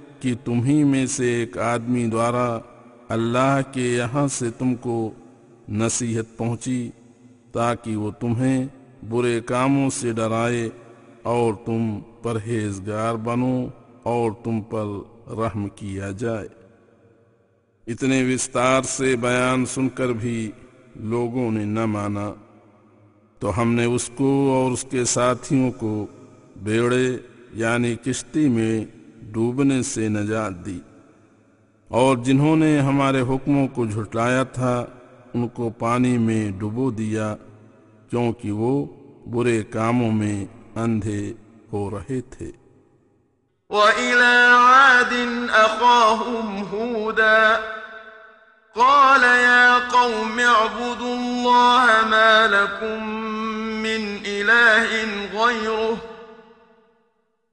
کہ تمہیں میں سے ایک آدمی دوارا اللہ کے یہاں سے تم کو نصیحت پہنچی تاکہ وہ تمہیں برے کاموں سے ڈرائے اور تم پرہیزگار بنو اور تم پر رحم کیا جائے۔ اتنے وستار سے بیان سن کر بھی لوگوں نے نہ مانا۔ تو ہم نے اس کو اور اس کے ساتھیوں کو بیڑے یعنی کشتی میں ڈوبنے سے نجات دی۔ اور جنہوں نے ہمارے حکموں کو جھٹلایا تھا، ان کو پانی میں ڈبو دیا کیونکہ وہ برے کاموں میں اندھے ہو رہے تھے۔ وإلى عاد أخاهم هودا، قال يا قوم اعبدوا الله ما لكم من إله غيره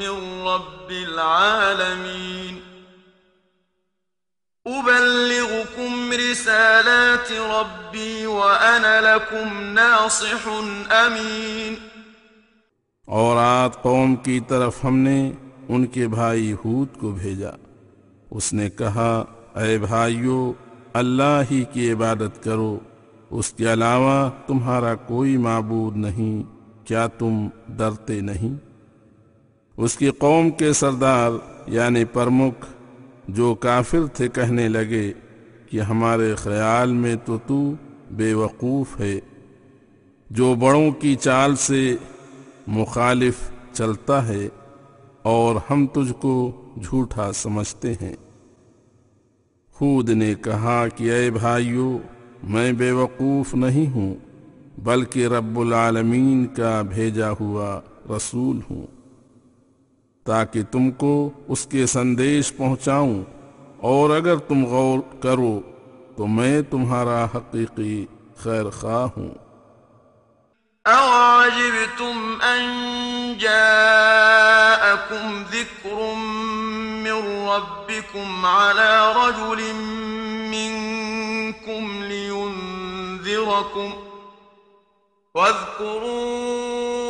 من رب العالمين. أبلغكم رسالات ربي وأنا لكم ناصح أمين. اور آت قوم کی طرف ہم نے ان کے بھائی ہود کو بھیجا۔ اس نے کہا، اے بھائیو، اللہ ہی کی عبادت کرو۔ اس کے علاوہ تمہارا کوئی معبود نہیں، کیا تم ڈرتے نہیں؟ اس کی قوم کے سردار یعنی پرمکھ جو کافر تھے کہنے لگے کہ ہمارے خیال میں تو تو بے وقوف ہے۔ جو بڑوں کی چال سے مخالف چلتا ہے اور ہم تجھ کو جھوٹا سمجھتے ہیں۔ خود نے کہا کہ اے بھائیو، میں بے وقوف نہیں ہوں، بلکہ رب العالمین کا بھیجا ہوا رسول ہوں۔ تاکہ تم کو اس کے سندیش پہنچاؤں اور اگر تم غور کرو تو میں تمہارا حقیقی خیر خواہ ہوں أعجبتم أن جاءكم ذكر من ربكم على رجل منكم لينذركم واذكروا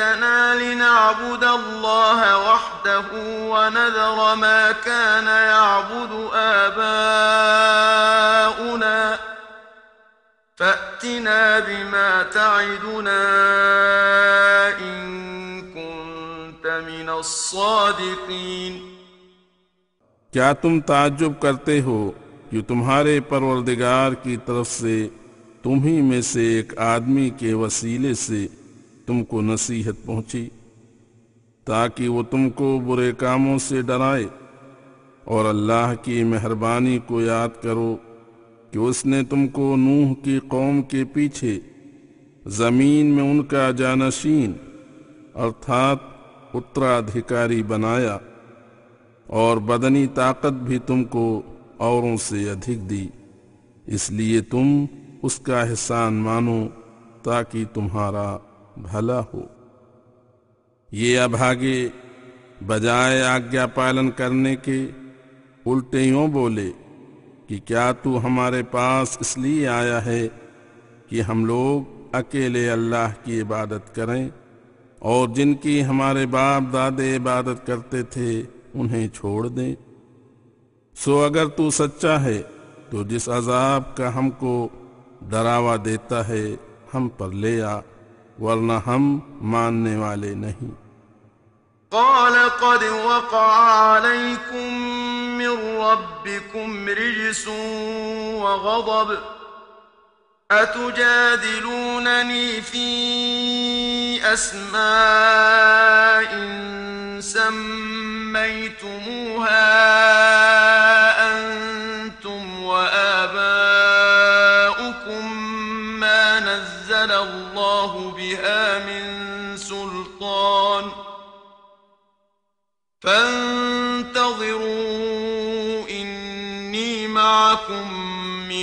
جئتنا لنعبد الله وحده ونذر ما كان يعبد آباؤنا فأتنا بما تعدنا إن كنت من الصادقين کیا تم تعجب کرتے ہو یہ تمہارے پروردگار کی طرف سے تمہیں میں سے ایک آدمی کے وسیلے سے تم کو نصیحت پہنچی تاکہ وہ تم کو برے کاموں سے ڈرائے اور اللہ کی مہربانی کو یاد کرو کہ اس نے تم کو نوح کی قوم کے پیچھے زمین میں ان کا جانشین ارتھات اترادھیکاری بنایا اور بدنی طاقت بھی تم کو اوروں سے ادھک دی۔ اس لیے تم اس کا احسان مانو تاکہ تمہارا بھلا ہو یہ ابھاگے بجائے آگیا پالن کرنے کے الٹے یوں بولے کہ کیا تو ہمارے پاس اس لیے آیا ہے کہ ہم لوگ اکیلے اللہ کی عبادت کریں اور جن کی ہمارے باپ دادے عبادت کرتے تھے انہیں چھوڑ دیں سو اگر تو سچا ہے تو جس عذاب کا ہم کو ڈراوا دیتا ہے ہم پر لے آ ورنہ ہم ماننے والے نہیں۔ قال قد وقع عليكم من ربكم رجس وغضب أتجادلونني في أسماء سميتموها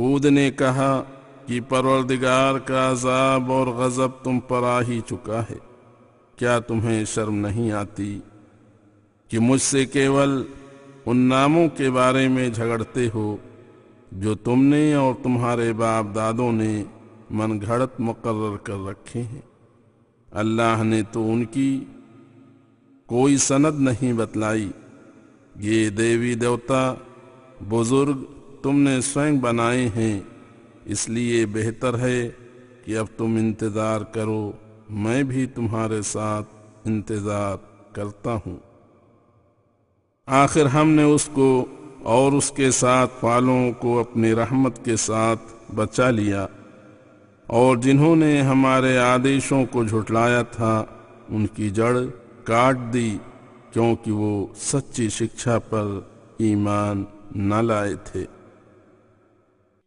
خود نے کہا کہ پروردگار کا عذاب اور غضب تم پر آ ہی چکا ہے۔ کیا تمہیں شرم نہیں آتی کہ مجھ سے کیول ان ناموں کے بارے میں جھگڑتے ہو جو تم نے اور تمہارے باپ دادوں نے من گھڑت مقرر کر رکھے ہیں؟ اللہ نے تو ان کی کوئی سند نہیں بتلائی۔ یہ دیوی دیوتا بزرگ تم نے سوئنگ بنائے ہیں، اس لیے بہتر ہے کہ اب تم انتظار کرو، میں بھی تمہارے ساتھ انتظار کرتا ہوں۔ آخر ہم نے اس کو اور اس کے ساتھ والوں کو اپنی رحمت کے ساتھ بچا لیا۔ اور جنہوں نے ہمارے آدیشوں کو جھٹلایا تھا، ان کی جڑ کاٹ دی، کیونکہ وہ سچی شکشا پر ایمان نہ لائے تھے۔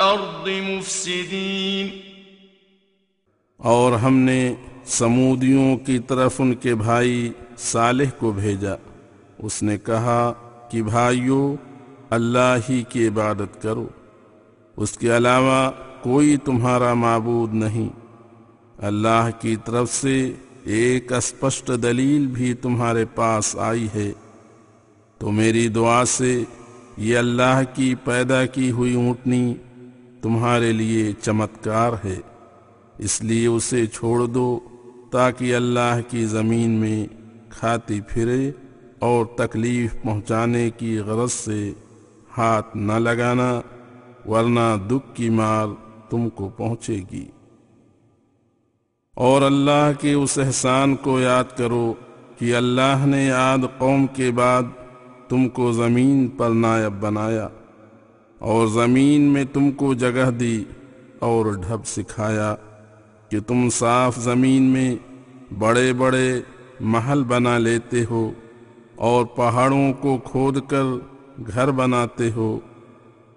الأرض مفسدين۔ اور ہم نے سمودیوں کی طرف ان کے بھائی صالح کو بھیجا۔ اس نے کہا کہ بھائیو، اللہ ہی کی عبادت کرو۔ اس کے علاوہ کوئی تمہارا معبود نہیں۔ اللہ کی طرف سے ایک اسپشٹ دلیل بھی تمہارے پاس آئی ہے۔ تو میری دعا سے یہ اللہ کی پیدا کی ہوئی اونٹنی تمہارے لیے چمتکار ہے۔ اس لیے اسے چھوڑ دو تاکہ اللہ کی زمین میں کھاتی پھرے اور تکلیف پہنچانے کی غرض سے ہاتھ نہ لگانا، ورنہ دکھ کی مار تم کو پہنچے گی۔ اور اللہ کے اس احسان کو یاد کرو کہ اللہ نے یاد قوم کے بعد تم کو زمین پر نائب بنایا۔ اور زمین میں تم کو جگہ دی اور ڈھب سکھایا کہ تم صاف زمین میں بڑے بڑے محل بنا لیتے ہو اور پہاڑوں کو کھود کر گھر بناتے ہو۔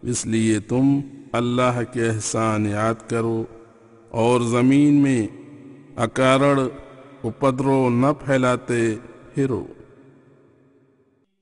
اس لیے تم اللہ کے احسان یاد کرو اور زمین میں اکارڑ اپدرو نہ پھیلاتے پھرو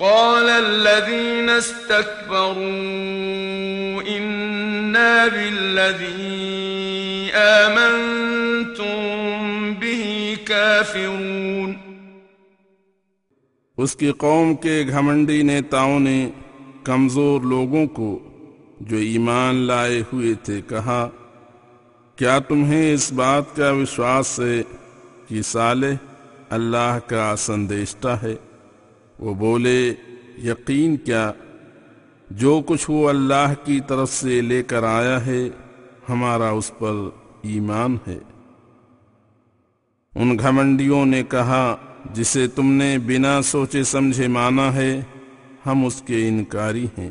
قال الذين استكبروا إنا بالذي آمنتم به كافرون. اس کی قوم کے گھمنڈی نیتاؤں نے کمزور لوگوں کو جو ایمان لائے ہوئے تھے کہا، کیا تمہیں اس بات کا وشواس ہے کہ صالح اللہ کا سندیشتہ ہے؟ وہ بولے، یقین کیا، جو کچھ وہ اللہ کی طرف سے لے کر آیا ہے، ہمارا اس پر ایمان ہے۔ ان گھمنڈیوں نے کہا، جسے تم نے بنا سوچے سمجھے مانا ہے، ہم اس کے انکاری ہیں۔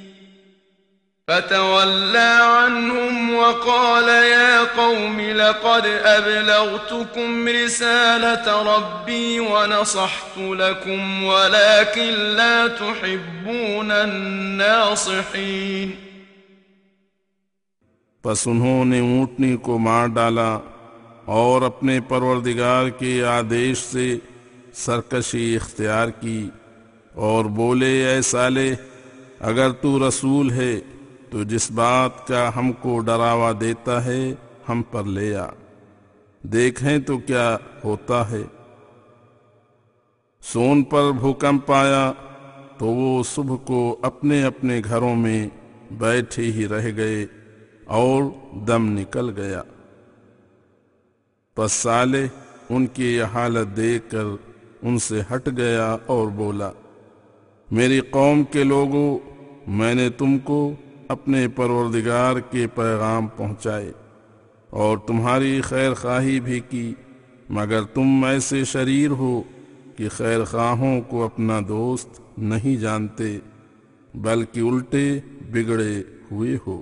فتولى عنهم وقال يا قوم لقد أبلغتكم رسالة ربي ونصحت لكم ولكن لا تحبون الناصحين. پس انہوں نے اونٹنی کو مار ڈالا اور اپنے پروردگار کے آدیش سے سرکشی اختیار کی اور بولے اے سالے اگر تو رسول ہے تو جس بات کا ہم کو ڈراوا دیتا ہے، ہم پر لے آ۔ دیکھیں تو کیا ہوتا ہے۔ سون پر بھوکمپ آیا تو وہ صبح کو اپنے اپنے گھروں میں بیٹھے ہی رہ گئے اور دم نکل گیا۔ پس سالے ان کی یہ حالت دیکھ کر ان سے ہٹ گیا اور بولا، میری قوم کے لوگوں، میں نے تم کو اپنے پروردگار کے پیغام پہنچائے اور تمہاری خیر خواہی بھی کی، مگر تم ایسے شریر ہو کہ خیر خواہوں کو اپنا دوست نہیں جانتے، بلکہ الٹے بگڑے ہوئے ہو۔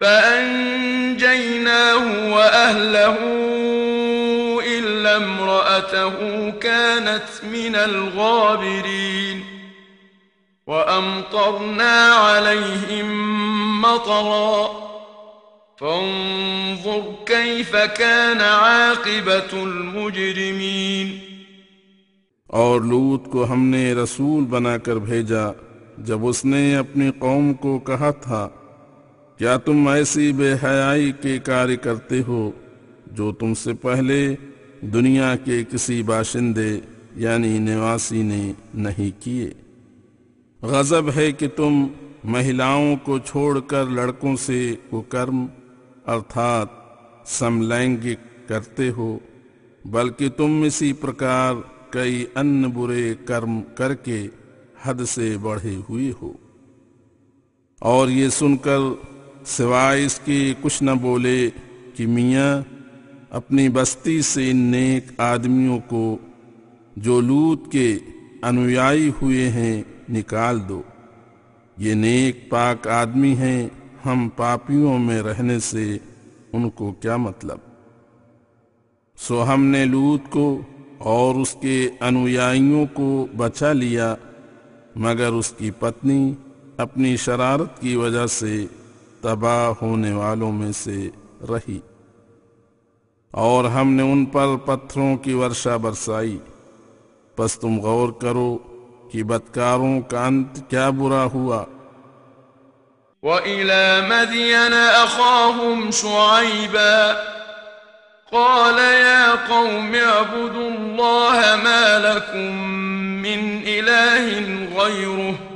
فأنجيناه وأهله إلا امرأته كانت من الغابرين وأمطرنا عليهم مطرًا فانظر كيف كان عاقبة المجرمين اور لوط کو ہم نے رسول بنا کر بھیجا جب اس نے اپنی قوم کو کہا تھا کیا تم ایسی بے حیائی کے کار کرتے ہو جو تم سے پہلے دنیا کے کسی باشندے یعنی نواسی نے نہیں کیے؟ غضب ہے کہ تم مہیلاؤں کو چھوڑ کر لڑکوں سے ککرم ارتھات سملینگک کرتے ہو، بلکہ تم اسی پرکار کئی ان برے کرم کر کے حد سے بڑھے ہوئے ہو۔ اور یہ سن کر سوائے اس کے کچھ نہ بولے کہ میاں اپنی بستی سے ان نیک آدمیوں کو جو لوت کے انویائی ہوئے ہیں نکال دو۔ یہ نیک پاک آدمی ہیں ہم پاپیوں میں رہنے سے ان کو کیا مطلب؟ سو ہم نے لوت کو اور اس کے انویائیوں کو بچا لیا، مگر اس کی پتنی اپنی شرارت کی وجہ سے تباہ ہونے والوں میں سے رہی۔ اور ہم نے ان پر پتھروں کی ورشا برسائی۔ پس تم غور کرو کہ بدکاروں کا انت کیا برا ہوا۔ وَإِلَى مَدْيَنَ أَخَاهُمْ شُعَيْبًا۔ قَالَ يَا قَوْمِ اعْبُدُوا اللَّهَ مَا لَكُمْ مِنْ إِلَٰهٍ غَيْرُهُ۔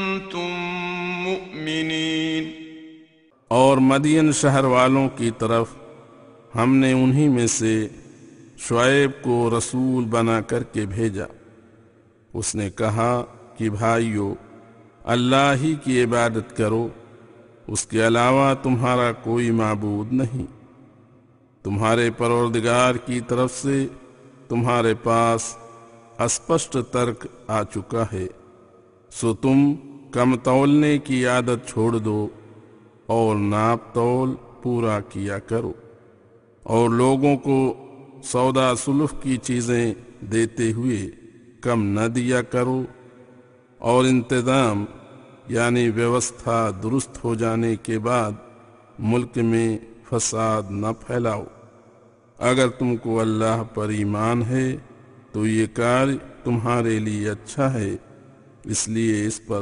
اور مدین شہر والوں کی طرف ہم نے انہی میں سے شعیب کو رسول بنا کر کے بھیجا۔ اس نے کہا کہ بھائیو، اللہ ہی کی عبادت کرو، اس کے علاوہ تمہارا کوئی معبود نہیں۔ تمہارے پروردگار کی طرف سے تمہارے پاس اسپشٹ ترک آ چکا ہے۔ سو تم کم تولنے کی عادت چھوڑ دو اور ناپ تول پورا کیا کرو اور لوگوں کو سودا سلف کی چیزیں دیتے ہوئے کم نہ دیا کرو اور انتظام یعنی ویوستھا درست ہو جانے کے بعد ملک میں فساد نہ پھیلاؤ۔ اگر تم کو اللہ پر ایمان ہے تو یہ کار تمہارے لیے اچھا ہے، اس لیے اس پر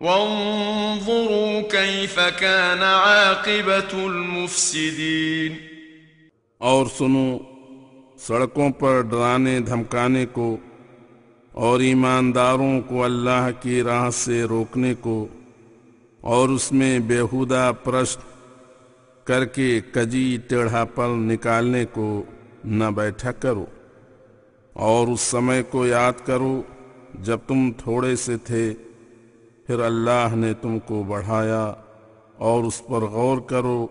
وانظروا كيف كان عاقبة المفسدين. اور سنو، سڑکوں پر ڈرانے، دھمکانے کو اور ایمانداروں کو اللہ کی راہ سے روکنے کو اور اس میں بےحودہ پرشت کر کے کجی ٹیڑھا پل نکالنے کو نہ بیٹھا کرو اور اس سمے کو یاد کرو جب تم تھوڑے سے تھے پھر اللہ نے تم کو بڑھایا اور اس پر غور کرو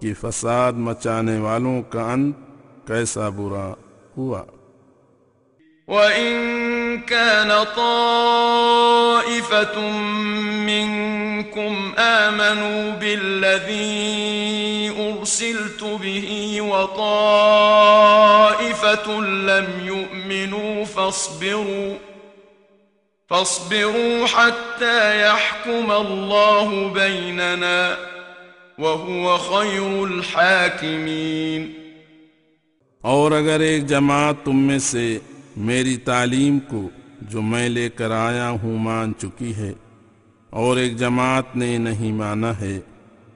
کہ فساد مچانے والوں کا انت کیسا برا ہوا۔ وإن كان طائفة منكم آمنوا بالذي أرسلت به وطائفة لم يؤمنوا فاصبروا فَاصْبِرُوا حَتَّى يَحْكُمَ اللَّهُ بَيْنَنَا وَهُوَ خَيْرُ الْحَاكِمِينَ. اور اگر ایک جماعت تم میں سے میری تعلیم کو جو میں لے کر آیا ہوں مان چکی ہے اور ایک جماعت نے نہیں مانا ہے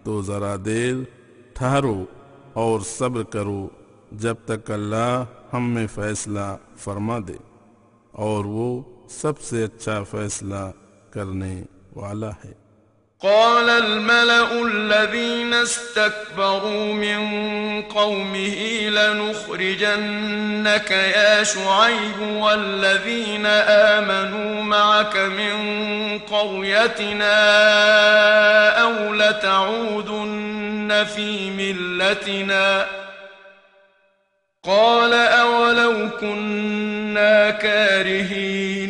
تو ذرا دیر ٹھہرو اور صبر کرو جب تک اللہ ہم میں فیصلہ فرما دے اور وہ سب سے اچھا فیصلہ کرنے والا ہے۔ قال الملأ الذين استكبروا من قومه لنخرجنك يا شعيب والذين آمنوا معك من قريتنا أو لتعودن في ملتنا۔ قال أولو كنا كارهين۔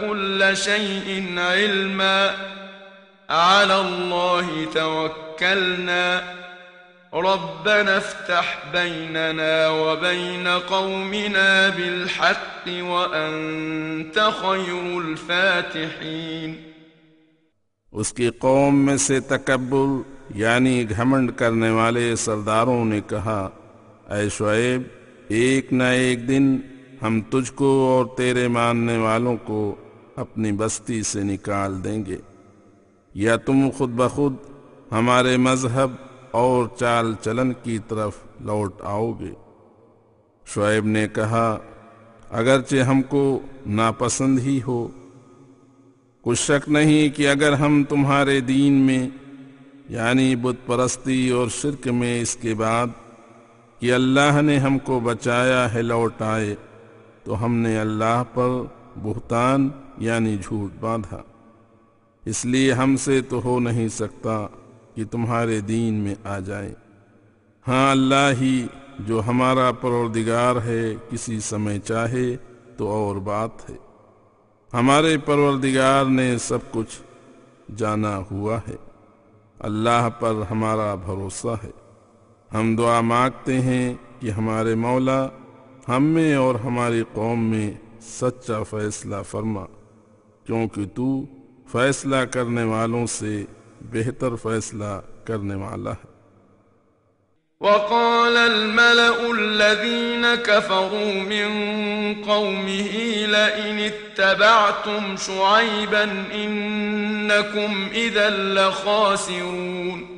كل شيء علما. على الله توكلنا. ربنا افتح بيننا وبين قومنا بالحق وأنت خير الفاتحين. اس کی قوم میں سے تکبر یعنی گھمنڈ کرنے والے سرداروں نے کہا اے شعیب ایک نہ ایک دن ہم تجھ کو اور تیرے ماننے والوں کو اپنی بستی سے نکال دیں گے۔ یا تم خود بخود ہمارے مذہب اور چال چلن کی طرف لوٹ آؤ گے۔ شعیب نے کہا، اگرچہ ہم کو ناپسند ہی ہو، کچھ شک نہیں کہ اگر ہم تمہارے دین میں یعنی بت پرستی اور شرک میں اس کے بعد، کہ اللہ نے ہم کو بچایا ہے لوٹ آئے تو ہم نے اللہ پر بہتان یعنی جھوٹ باندھا۔ اس لیے ہم سے تو ہو نہیں سکتا کہ تمہارے دین میں آ جائیں ہاں اللہ ہی جو ہمارا پروردگار ہے، کسی سمے چاہے تو اور بات ہے۔ ہمارے پروردگار نے سب کچھ جانا ہوا ہے۔ اللہ پر ہمارا بھروسہ ہے۔ ہم دعا مانگتے ہیں کہ ہمارے مولا ہم میں اور ہماری قوم میں سچا فیصلہ فرما کیونکہ تو فیصلہ کرنے والوں سے بہتر فیصلہ کرنے والا ہے وقال الملأ الذين كفروا من قومه لئن اتبعتم شعيبا إنكم إذا لخاسرون.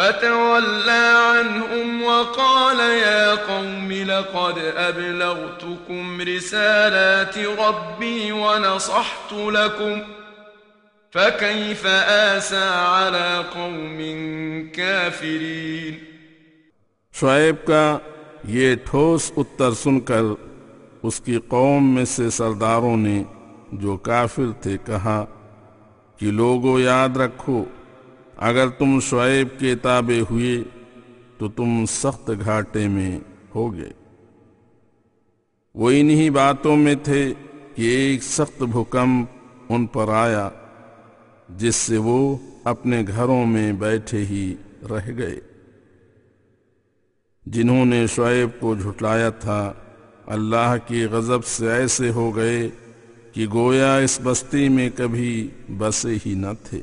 فتولى عنهم وقال يا قوم لقد أبلغتكم رسالات ربي ونصحت لكم فكيف آسى على قوم كافرين؟ شعیب کا یہ ٹھوس اتر سن کر اس کی قوم میں سے سرداروں نے جو کافر تھے کہا کہ لوگوں یاد رکھو اگر تم شعیب کے تابع ہوئے تو تم سخت گھاٹے میں ہوگے۔ وہ انہی باتوں میں تھے کہ ایک سخت بھوکمپ ان پر آیا جس سے وہ اپنے گھروں میں بیٹھے ہی رہ گئے۔ جنہوں نے شعیب کو جھٹلایا تھا، اللہ کی غضب سے ایسے ہو گئے کہ گویا اس بستی میں کبھی بسے ہی نہ تھے۔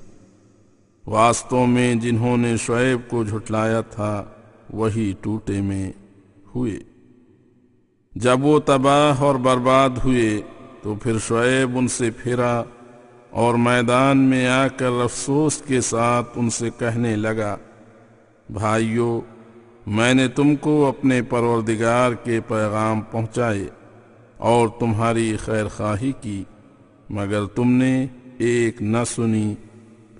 واسطوں میں جنہوں نے شعیب کو جھٹلایا تھا، وہی ٹوٹے میں ہوئے۔ جب وہ تباہ اور برباد ہوئے، تو پھر شعیب ان سے پھرا اور میدان میں آ کر افسوس کے ساتھ ان سے کہنے لگا، بھائیو، میں نے تم کو اپنے پروردگار کے پیغام پہنچائے اور تمہاری خیر خواہی کی، مگر تم نے ایک نہ سنی۔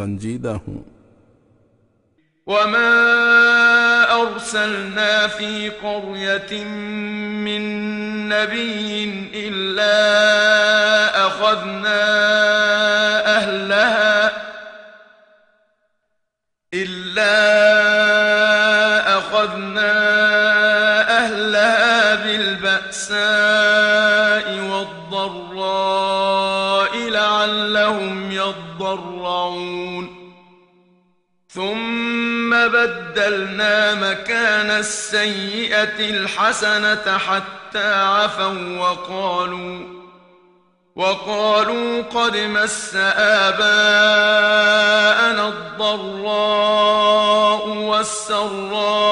رنجیدہ ہوں وما أرسلنا في قرية من نبي إلا أخذنا أهلها إلا بدلنا مكان السيئة الحسنة حتى عفوا وقالوا وقالوا قد مس آباءنا الضراء والسراء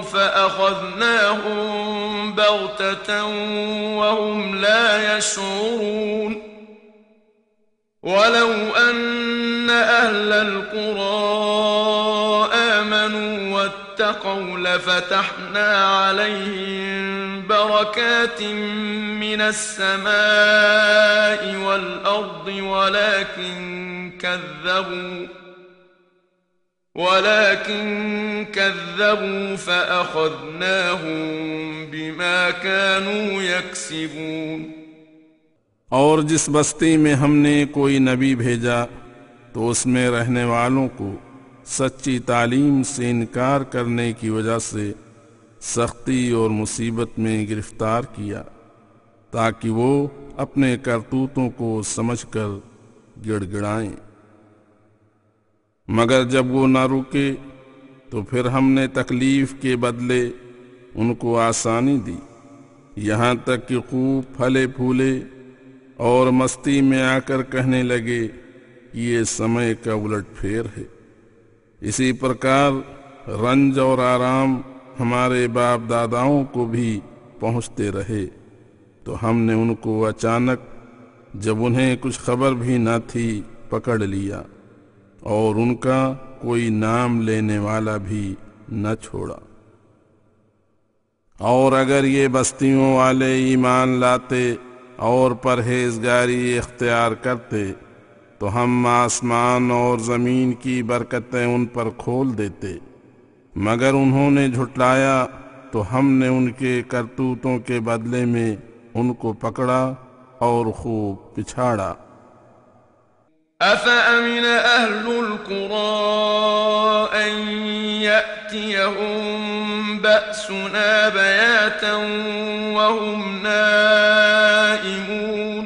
فأخذناهم بغتة وهم لا يشعرون. ولو أن أهل القرى واتقوا لفتحنا عليهم بركات من السماء والأرض ولكن كذبوا ولكن كذبوا فأخذناهم بما كانوا يكسبون. اور جس بستی میں ہم نے کوئی نبی بھیجا تو اس میں رہنے والوں کو سچی تعلیم سے انکار کرنے کی وجہ سے سختی اور مصیبت میں گرفتار کیا، تاکہ وہ اپنے کرتوتوں کو سمجھ کر گڑ گڑائیں مگر جب وہ نہ رکے، تو پھر ہم نے تکلیف کے بدلے ان کو آسانی دی۔ یہاں تک کہ خوب پھلے پھولے اور مستی میں آ کر کہنے لگے کہ یہ سمے کا الٹ پھیر ہے۔ اسی پرکار رنج اور آرام ہمارے باپ داداؤں کو بھی پہنچتے رہے۔ تو ہم نے ان کو اچانک جب انہیں کچھ خبر بھی نہ تھی پکڑ لیا اور ان کا کوئی نام لینے والا بھی نہ چھوڑا۔ اور اگر یہ بستیوں والے ایمان لاتے اور پرہیزگاری اختیار کرتے تو ہم آسمان اور زمین کی برکتیں ان پر کھول دیتے۔ مگر انہوں نے جھٹلایا تو ہم نے ان کے کرتوتوں کے بدلے میں ان کو پکڑا اور خوب پچھاڑا۔ أفأمن أهل القرى أن يأتيهم بأسنا بياتا وهم نائمون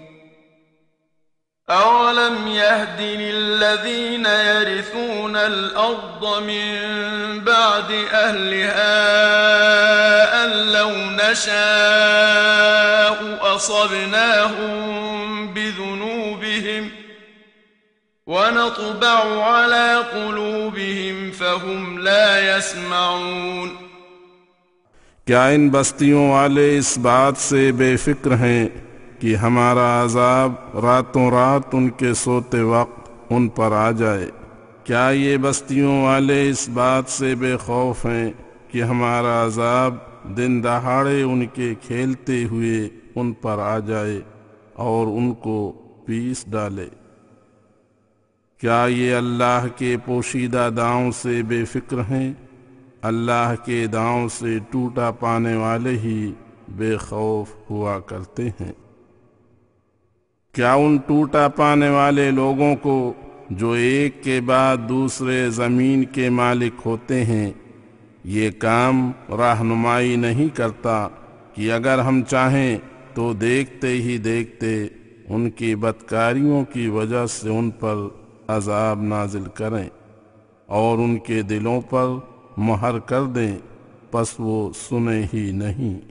أولم يهد للذين يرثون الأرض من بعد أهلها أن لو نشاء أصبناهم بذنوبهم ونطبع على قلوبهم فهم لا يسمعون کیا ان بستیوں والے اس بات سے بے فکر ہیں؟ کہ ہمارا عذاب راتوں رات ان کے سوتے وقت ان پر آ جائے۔ کیا یہ بستیوں والے اس بات سے بے خوف ہیں کہ ہمارا عذاب دن دہاڑے ان کے کھیلتے ہوئے ان پر آ جائے اور ان کو پیس ڈالے؟ کیا یہ اللہ کے پوشیدہ داؤں سے بے فکر ہیں؟ اللہ کے داؤں سے ٹوٹا پانے والے ہی بے خوف ہوا کرتے ہیں۔ کیا ان ٹوٹا پانے والے لوگوں کو جو ایک کے بعد دوسرے زمین کے مالک ہوتے ہیں؟ یہ کام رہنمائی نہیں کرتا کہ اگر ہم چاہیں تو دیکھتے ہی دیکھتے ان کی بدکاریوں کی وجہ سے ان پر عذاب نازل کریں اور ان کے دلوں پر مہر کر دیں، پس وہ سنے ہی نہیں۔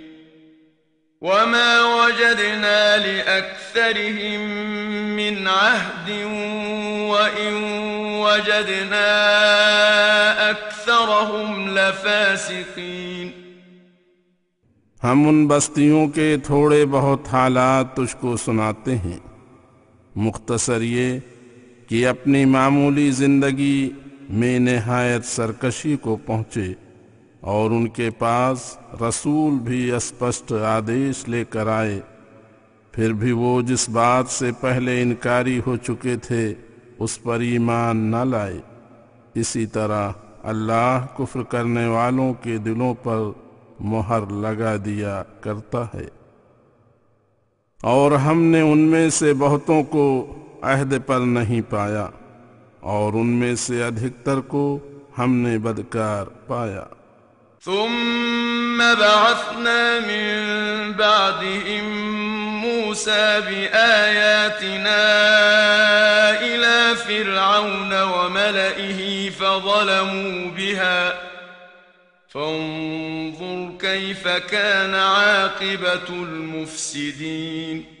وما وجدنا لأكثرهم من عهد وإن وجدنا أكثرهم لفاسقين ہم ان بستیوں کے تھوڑے بہت حالات تجھ کو سناتے ہیں۔ مختصر یہ کہ اپنی معمولی زندگی میں نہایت سرکشی کو پہنچے۔ اور ان کے پاس رسول بھی اسپشٹ آدیش لے کر آئے۔ پھر بھی وہ جس بات سے پہلے انکاری ہو چکے تھے، اس پر ایمان نہ لائے۔ اسی طرح اللہ کفر کرنے والوں کے دلوں پر مہر لگا دیا کرتا ہے۔ اور ہم نے ان میں سے بہتوں کو عہد پر نہیں پایا، اور ان میں سے ادھکتر کو ہم نے بدکار پایا۔ ثم بعثنا من بعدهم موسى بآياتنا إلى فرعون وملئه فظلموا بها. فانظر كيف كان عاقبة المفسدين.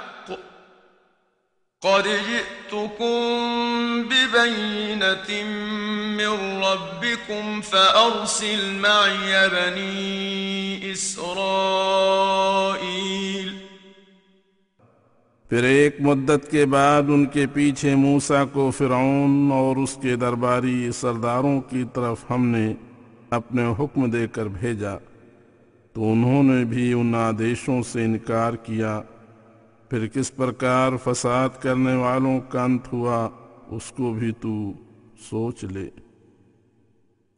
قد جئتكم ببينة من ربكم فأرسل معي بني إسرائيل پھر ایک مدت کے بعد ان کے پیچھے موسا کو فرعون اور اس کے درباری سرداروں کی طرف ہم نے اپنے حکم دے کر بھیجا تو انہوں نے بھی ان آدیشوں سے انکار کیا پھر کس پرکار فساد کرنے والوں کا انت ہوا، اس کو بھی تو سوچ لے۔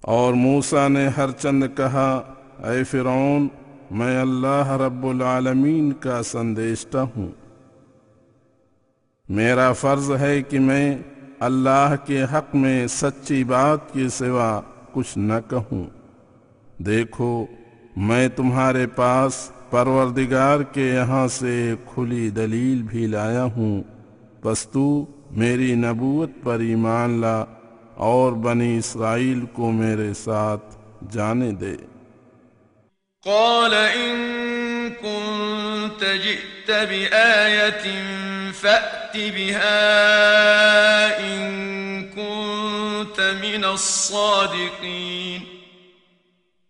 اور موسا نے ہر چند کہا، اے فرعون، میں اللہ رب العالمین کا سندیشتا ہوں۔ میرا فرض ہے کہ میں اللہ کے حق میں سچی بات کے سوا کچھ نہ کہوں۔ دیکھو، میں تمہارے پاس پروردگار کے یہاں سے کھلی دلیل بھی لایا ہوں۔ بس تو میری نبوت پر ایمان لا اور بنی اسرائیل کو میرے ساتھ جانے دے۔ قال إن كنت جئت بآية فأت بها إن كنت من الصادقين۔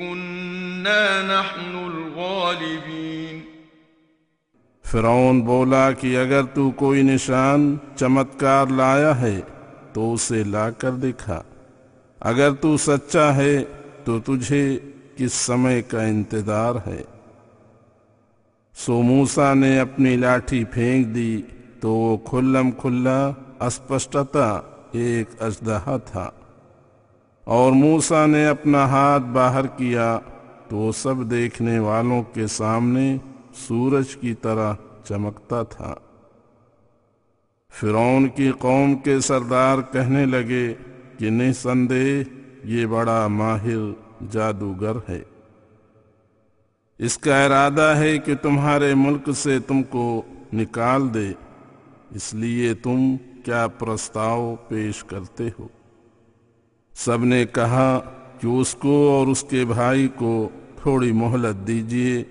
كنا نحن الغالبين. فرعون بولا کہ اگر تو کوئی نشان چمتکار لایا ہے تو اسے لا کر دکھا۔ اگر تو سچا ہے تو تجھے کس سمے کا انتظار ہے۔ سو موسا نے اپنی لاٹھی پھینک دی تو وہ کھلم کھلا، اسپشٹتا ایک اجدہا تھا۔ اور موسا نے اپنا ہاتھ باہر کیا تو سب دیکھنے والوں کے سامنے سورج کی طرح چمکتا تھا۔ فرعون کی قوم کے سردار کہنے لگے کہ نسندے یہ بڑا ماہر جادوگر ہے۔ اس کا ارادہ ہے کہ تمہارے ملک سے تم کو نکال دے۔ اس لیے تم کیا پرستاؤ پیش کرتے ہو؟ سب نے کہا کہ اس کو اور اس کے بھائی کو تھوڑی مہلت دیجیے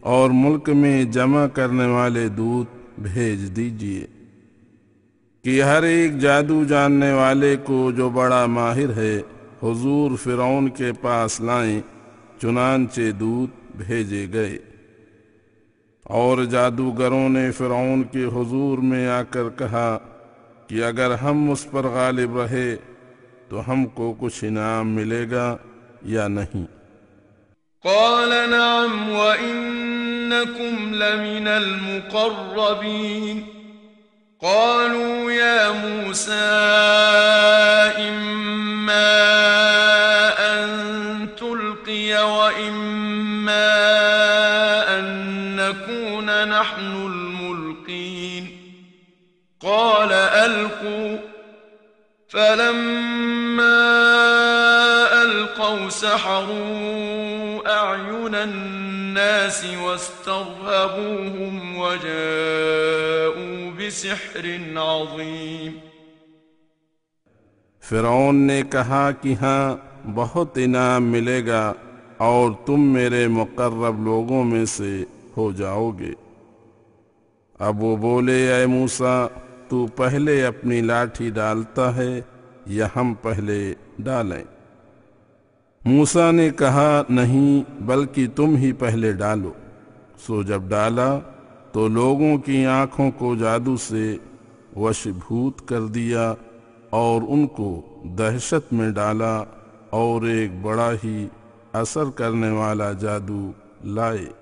اور ملک میں جمع کرنے والے دودھ بھیج دیجیے کہ ہر ایک جادو جاننے والے کو جو بڑا ماہر ہے، حضور فرعون کے پاس لائیں، چنانچہ دودھ بھیجے گئے۔ اور جادوگروں نے فرعون کے حضور میں آ کر کہا کہ اگر ہم اس پر غالب رہے تو ہم کو کچھ انعام ملے گا یا نہیں قال نعم وإنكم لمن المقربين. قالوا يا موسى إما أن تلقي وإما أن نكون نحن الملقين. قال ألقوا. فلما ألقوا سحروا أعين الناس واسترهبوهم وجاءوا بسحر عظيم. فرعون نے کہا کہ ہاں بہت انعام ملے گا اور تم میرے مقرب لوگوں میں سے ہو جاؤ گے۔ اب وہ بولے اے موسیٰ تو پہلے اپنی لاٹھی ڈالتا ہے یا ہم پہلے ڈالیں۔ موسا نے کہا، نہیں، بلکہ تم ہی پہلے ڈالو۔ سو جب ڈالا تو لوگوں کی آنکھوں کو جادو سے وش بھوت کر دیا اور ان کو دہشت میں ڈالا اور ایک بڑا ہی اثر کرنے والا جادو لائے۔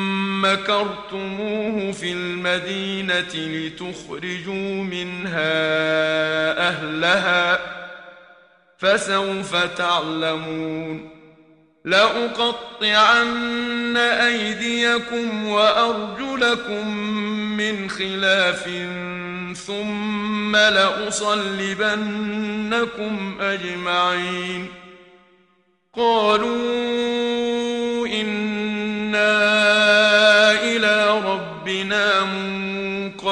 مكرتموه في المدينة لتخرجوا منها أهلها فسوف تعلمون لأقطعن أيديكم وأرجلكم من خلاف ثم لأصلبنكم أجمعين قالوا إنا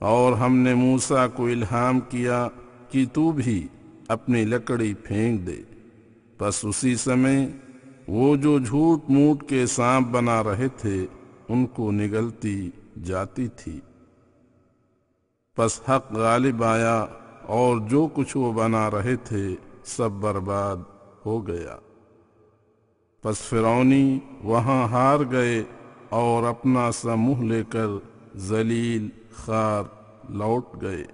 اور ہم نے موسا کو الہام کیا کہ تو بھی اپنی لکڑی پھینک دے۔ بس اسی سمے وہ جو جھوٹ موٹ کے سانپ بنا رہے تھے، ان کو نگلتی جاتی تھی۔ بس حق غالب آیا اور جو کچھ وہ بنا رہے تھے، سب برباد ہو گیا۔ پس فرونی وہاں ہار گئے اور اپنا سا منہ لے کر ذلیل خار لوٹ گئے۔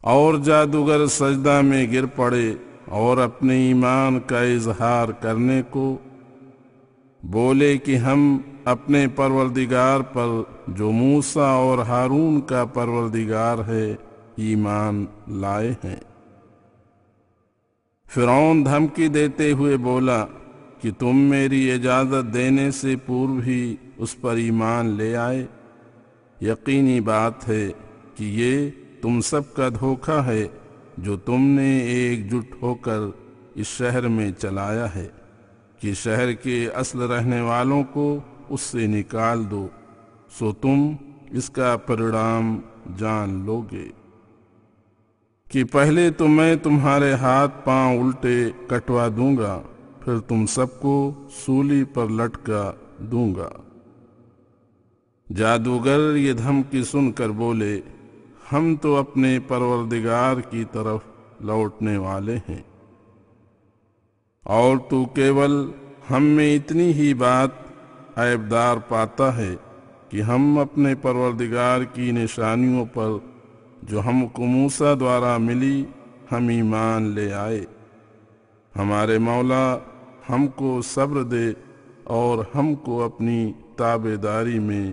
اور جادوگر سجدہ میں گر پڑے اور اپنے ایمان کا اظہار کرنے کو بولے کہ ہم اپنے پروردگار پر جو موسا اور ہارون کا پروردگار ہے، ایمان لائے ہیں۔ فرعون دھمکی دیتے ہوئے بولا کہ تم میری اجازت دینے سے پورو ہی اس پر ایمان لے آئے۔ یقینی بات ہے کہ یہ تم سب کا دھوکہ ہے جو تم نے ایک جٹ ہو کر اس شہر میں چلایا ہے۔ کہ شہر کے اصل رہنے والوں کو اس سے نکال دو، سو تم اس کا پرنام جان لو گے کہ پہلے تو میں تمہارے ہاتھ پاؤں الٹے کٹوا دوں گا، پھر تم سب کو سولی پر لٹکا دوں گا۔ جادوگر یہ دھمکی سن کر بولے، ہم تو اپنے پروردگار کی طرف لوٹنے والے ہیں۔ اور تو کیول ہم میں اتنی ہی بات عیبدار پاتا ہے کہ ہم اپنے پروردگار کی نشانیوں پر جو ہم کو موسا دوارا ملی، ہم ایمان لے آئے۔ ہمارے مولا ہم کو صبر دے اور ہم کو اپنی تابے داری میں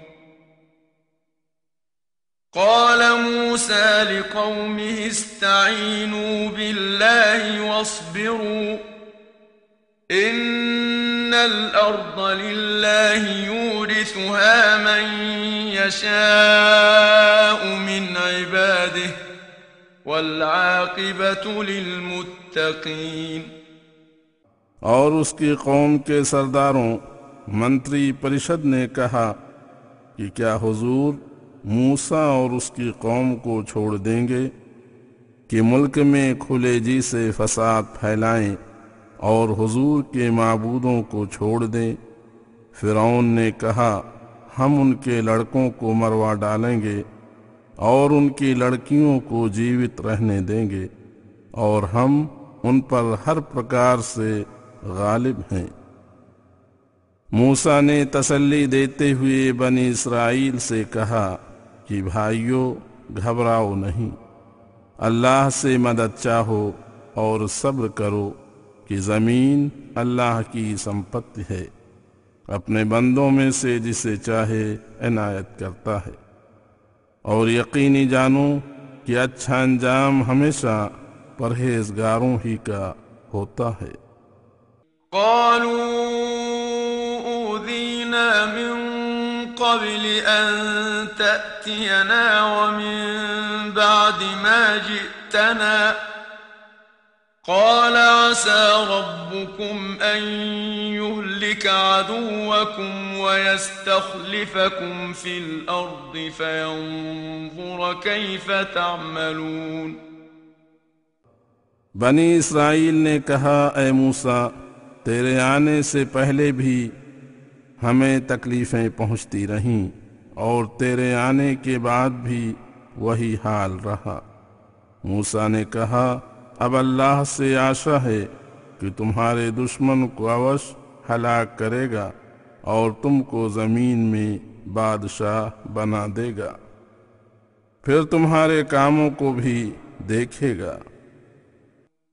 قال موسى لقومه استعينوا بالله واصبروا إن الأرض لله يورثها من يشاء من عباده والعاقبة للمتقين اور اس کی قوم کے سرداروں منتری پریشد نے کہا کہ کیا حضور موسا اور اس کی قوم کو چھوڑ دیں گے کہ ملک میں کھلے جی سے فساد پھیلائیں اور حضور کے معبودوں کو چھوڑ دیں۔ فرعون نے کہا، ہم ان کے لڑکوں کو مروا ڈالیں گے اور ان کی لڑکیوں کو جیوت رہنے دیں گے اور ہم ان پر ہر پرکار سے غالب ہیں۔ موسا نے تسلی دیتے ہوئے بنی اسرائیل سے کہا کہ بھائیوں گھبراؤ نہیں۔ اللہ سے مدد چاہو اور صبر کرو کہ زمین اللہ کی سمپتی ہے۔ اپنے بندوں میں سے جسے چاہے عنایت کرتا ہے۔ اور یقینی جانو کہ اچھا انجام ہمیشہ پرہیزگاروں ہی کا ہوتا ہے۔ قالوا أوذينا من قبل أن تأتينا ومن بعد ما جئتنا. قال عسى ربكم أن يهلك عدوكم ويستخلفكم في الأرض فينظر كيف تعملون. بنی اسرائیل نے کہا اے موسا تیرے آنے سے پہلے بھی ہمیں تکلیفیں پہنچتی رہیں اور تیرے آنے کے بعد بھی وہی حال رہا۔ موسا نے کہا، اب اللہ سے آشا ہے کہ تمہارے دشمن کو اوش ہلاک کرے گا اور تم کو زمین میں بادشاہ بنا دے گا۔ پھر تمہارے کاموں کو بھی دیکھے گا۔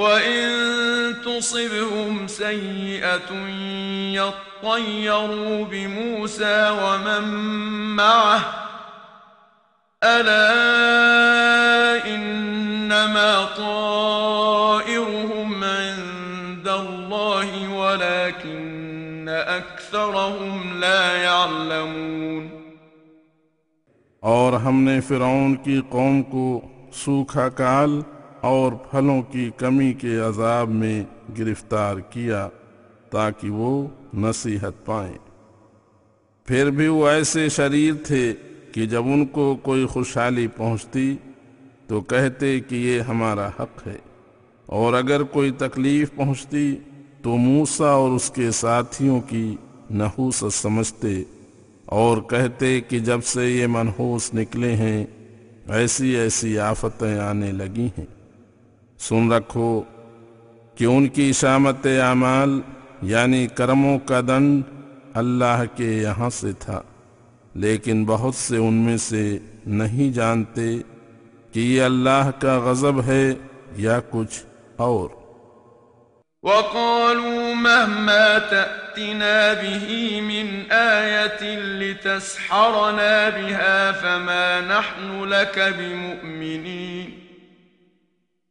وإن تصبهم سيئة يطيروا بموسى ومن معه ألا إنما طائرهم عند الله ولكن أكثرهم لا يعلمون ہم نے فرعون کو سوکھا کال اور پھلوں کی کمی کے عذاب میں گرفتار کیا تاکہ وہ نصیحت پائیں۔ پھر بھی وہ ایسے شریر تھے کہ جب ان کو کوئی خوشحالی پہنچتی تو کہتے کہ یہ ہمارا حق ہے۔ اور اگر کوئی تکلیف پہنچتی تو موسا اور اس کے ساتھیوں کی نحوست سمجھتے اور کہتے کہ جب سے یہ منحوس نکلے ہیں ایسی ایسی آفتیں آنے لگی ہیں۔ سن رکھو کہ ان کی شامت اعمال یعنی کرموں کا دنڈ اللہ کے یہاں سے تھا، لیکن بہت سے ان میں سے نہیں جانتے کہ یہ اللہ کا غضب ہے یا کچھ اور۔ وقالوا مهما تأتنا به من آية لتسحرنا بها فما نحن لك بمؤمنين۔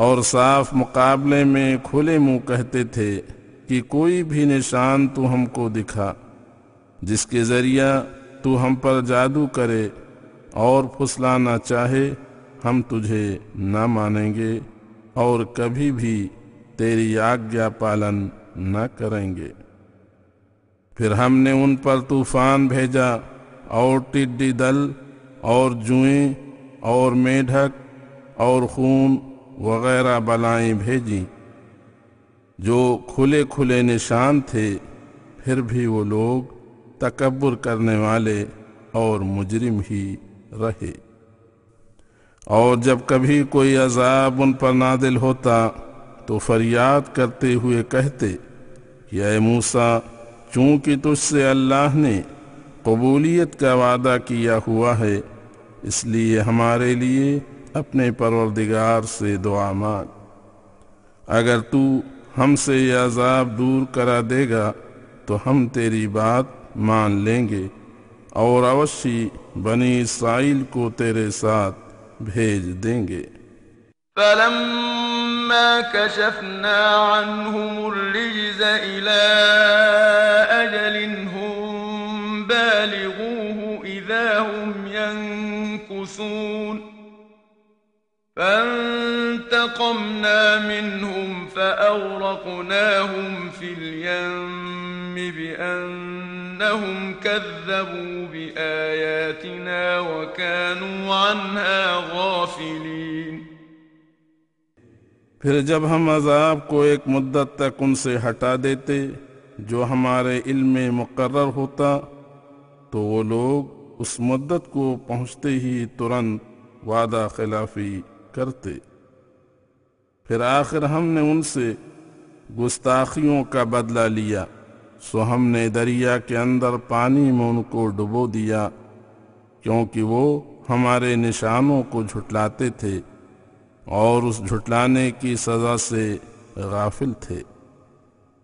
اور صاف مقابلے میں کھلے منہ کہتے تھے کہ کوئی بھی نشان تو ہم کو دکھا، جس کے ذریعہ تو ہم پر جادو کرے اور پھسلانا چاہے، ہم تجھے نہ مانیں گے اور کبھی بھی تیری آگیا پالن نہ کریں گے۔ پھر ہم نے ان پر طوفان بھیجا اور ٹڈی دل اور جوئیں اور میڈھک اور خون وغیرہ بلائیں بھیجی جو کھلے کھلے نشان تھے، پھر بھی وہ لوگ تکبر کرنے والے اور مجرم ہی رہے۔ اور جب کبھی کوئی عذاب ان پر نادل ہوتا، تو فریاد کرتے ہوئے کہتے کہ اے موسا چونکہ تجھ سے اللہ نے قبولیت کا وعدہ کیا ہوا ہے، اس لیے ہمارے لیے اپنے پروردگار سے دعا مانگ۔ اگر تو ہم سے یہ عذاب دور کرا دے گا، تو ہم تیری بات مان لیں گے اور اوشی بنی اسرائیل کو تیرے ساتھ بھیج دیں گے۔ فلما كشفنا عنهم الرجز إلى أجل هم بالغوه إذا هم ينكثون۔ فانتقمنا منهم فأغرقناهم في اليم بأنهم كذبوا بآياتنا وكانوا عنها غافلين. پھر جب ہم عذاب کو ایک مدت تک ان سے ہٹا دیتے جو ہمارے علم میں مقرر ہوتا تو وہ لوگ اس مدت کو پہنچتے ہی ترنت وعدہ خلافی کرتے۔ پھر آخر ہم نے ان سے گستاخیوں کا بدلہ لیا۔ سو ہم نے دریا کے اندر پانی میں ان کو ڈبو دیا، کیونکہ وہ ہمارے نشانوں کو جھٹلاتے تھے اور اس جھٹلانے کی سزا سے غافل تھے۔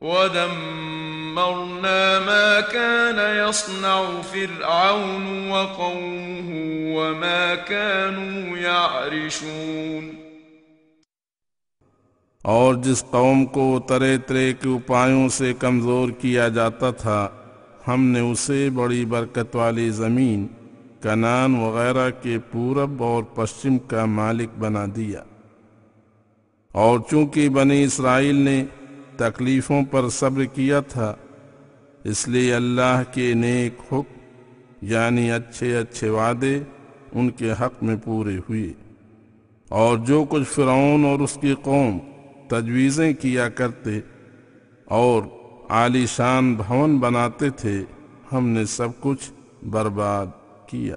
ودمرنا ما كان يصنع فرعون وقومه وما كانوا يعرشون اور جس قوم کو طرح طرح کے اپایوں سے کمزور کیا جاتا تھا، ہم نے اسے بڑی برکت والی زمین، کنان وغیرہ کے پورب اور پشچم کا مالک بنا دیا۔ اور چونکہ بنی اسرائیل نے تکلیفوں پر صبر کیا تھا۔ اس لیے اللہ کے نیک حکم یعنی اچھے اچھے وعدے، ان کے حق میں پورے ہوئے۔ اور جو کچھ فرعون اور اس کی قوم تجویزیں کیا کرتے اور عالی شان بھون بناتے تھے، ہم نے سب کچھ برباد کیا۔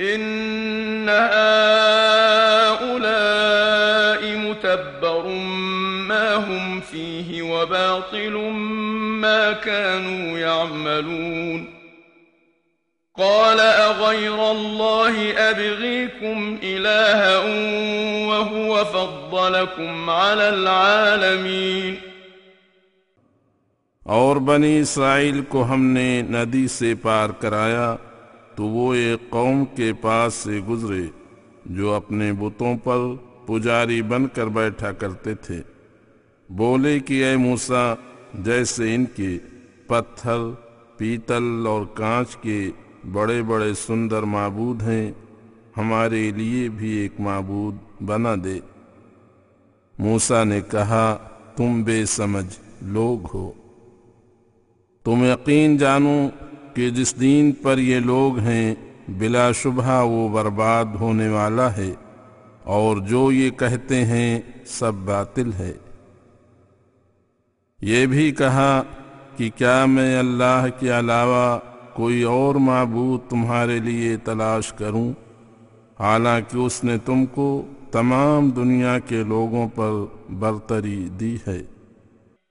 إن هؤلاء متبر ما هم فيه وباطل ما كانوا يعملون قال أغير الله أبغيكم إلها وهو فضلكم على العالمين اور بنی اسرائیل کو ہم نے ندی سے پار کرایا تو وہ ایک قوم کے پاس سے گزرے جو اپنے بتوں پر پجاری بن کر بیٹھا کرتے تھے۔ بولے کہ اے موسا جیسے ان کے پتھر، پیتل اور کانچ کے بڑے بڑے سندر معبود ہیں، ہمارے لیے بھی ایک معبود بنا دے۔ موسا نے کہا، تم بے سمجھ لوگ ہو۔ تم یقین جانو کہ جس دین پر یہ لوگ ہیں، بلا شبہ وہ برباد ہونے والا ہے، اور جو یہ کہتے ہیں سب باطل ہے۔ یہ بھی کہا کہ کیا میں اللہ کے علاوہ کوئی اور معبود تمہارے لیے تلاش کروں؟ حالانکہ اس نے تم کو تمام دنیا کے لوگوں پر برتری دی ہے۔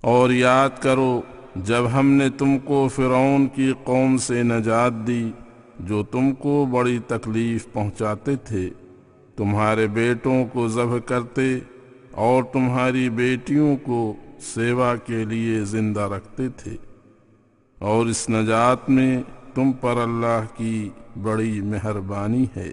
اور یاد کرو، جب ہم نے تم کو فرعون کی قوم سے نجات دی، جو تم کو بڑی تکلیف پہنچاتے تھے، تمہارے بیٹوں کو ذبح کرتے اور تمہاری بیٹیوں کو سیوا کے لیے زندہ رکھتے تھے۔ اور اس نجات میں تم پر اللہ کی بڑی مہربانی ہے۔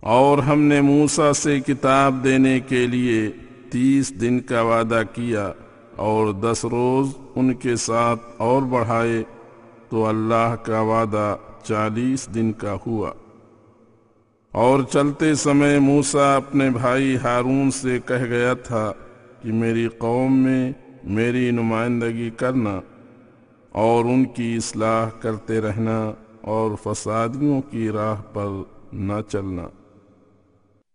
اور ہم نے موسا سے کتاب دینے کے لیے تیس دن کا وعدہ کیا اور دس روز ان کے ساتھ اور بڑھائے تو اللہ کا وعدہ چالیس دن کا ہوا۔ اور چلتے سمے موسا اپنے بھائی ہارون سے کہہ گیا تھا کہ میری قوم میں میری نمائندگی کرنا اور ان کی اصلاح کرتے رہنا اور فسادیوں کی راہ پر نہ چلنا۔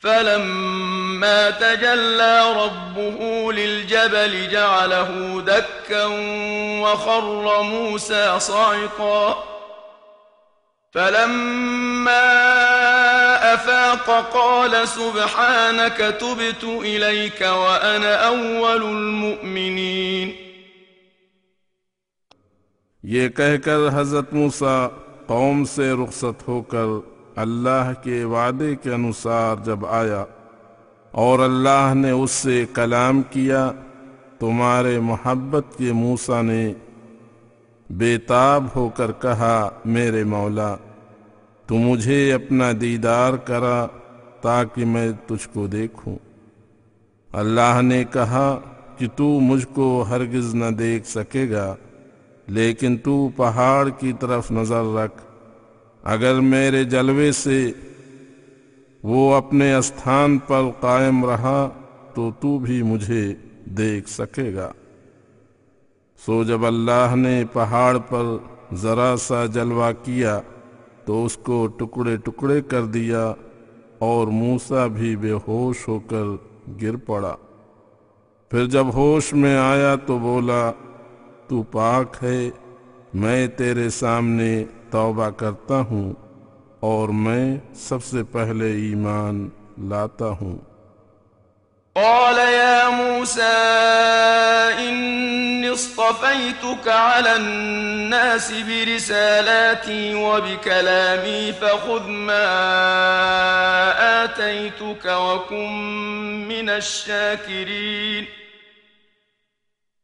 فلما تجلى ربه للجبل جعله دكا وخر موسى صعقا. فلما أفاق قال سبحانك تبت إليك وأنا أول المؤمنين. یہ کہہ کر حضرت موسیٰ قوم سے رخصت ہو کر اللہ کے وعدے کے انوسار جب آیا اور اللہ نے اس سے کلام کیا، تمہارے محبت کے موسا نے بے تاب ہو کر کہا، میرے مولا، تو مجھے اپنا دیدار کرا تاکہ میں تجھ کو دیکھوں۔ اللہ نے کہا کہ تو مجھ کو ہرگز نہ دیکھ سکے گا، لیکن تو پہاڑ کی طرف نظر رکھ۔ اگر میرے جلوے سے وہ اپنے استھان پر قائم رہا تو تو بھی مجھے دیکھ سکے گا۔ سو جب اللہ نے پہاڑ پر ذرا سا جلوہ کیا تو اس کو ٹکڑے ٹکڑے کر دیا اور موسا بھی بے ہوش ہو کر گر پڑا۔ پھر جب ہوش میں آیا تو بولا، تو پاک ہے، میں تیرے سامنے توبہ کرتا ہوں اور میں سب سے پہلے ایمان لاتا ہوں قال يا موسى إني اصطفيتك على الناس برسالاتي وبكلامي فخذ ما آتيتك وكن من الشاكرين.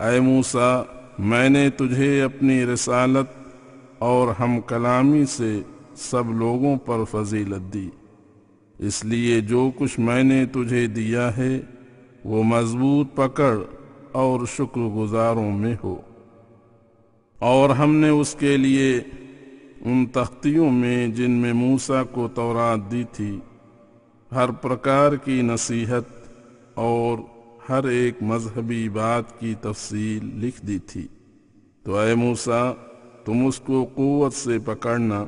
اے موسا میں نے تجھے اپنی رسالت اور ہم کلامی سے سب لوگوں پر فضیلت دی۔ اس لیے جو کچھ میں نے تجھے دیا ہے، وہ مضبوط پکڑ اور شکر گزاروں میں ہو۔ اور ہم نے اس کے لیے ان تختیوں میں جن میں موسا کو تورات دی تھی، ہر پرکار کی نصیحت اور ہر ایک مذہبی بات کی تفصیل لکھ دی تھی۔ تو اے موسا تم اس کو قوت سے پکڑنا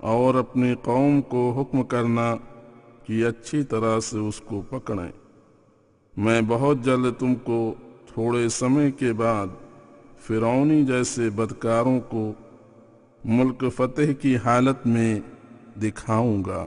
اور اپنی قوم کو حکم کرنا کہ اچھی طرح سے اس کو پکڑیں۔ میں بہت جلد تم کو تھوڑے سمے کے بعد فرونی جیسے بدکاروں کو ملک فتح کی حالت میں دکھاؤں گا۔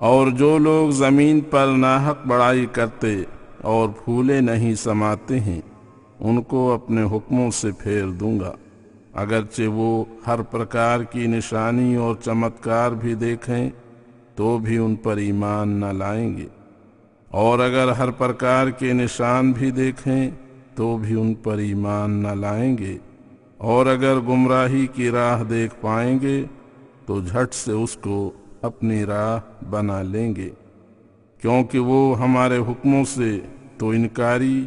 اور جو لوگ زمین پر ناحق بڑائی کرتے اور پھولے نہیں سماتے ہیں، ان کو اپنے حکموں سے پھیر دوں گا۔ اگرچہ وہ ہر پرکار کی نشانی اور چمتکار بھی دیکھیں، تو بھی ان پر ایمان نہ لائیں گے۔ اور اگر ہر پرکار کے نشان بھی دیکھیں، تو بھی ان پر ایمان نہ لائیں گے۔ اور اگر گمراہی کی راہ دیکھ پائیں گے، تو جھٹ سے اس کو اپنی راہ بنا لیں گے کیونکہ وہ ہمارے حکموں سے تو انکاری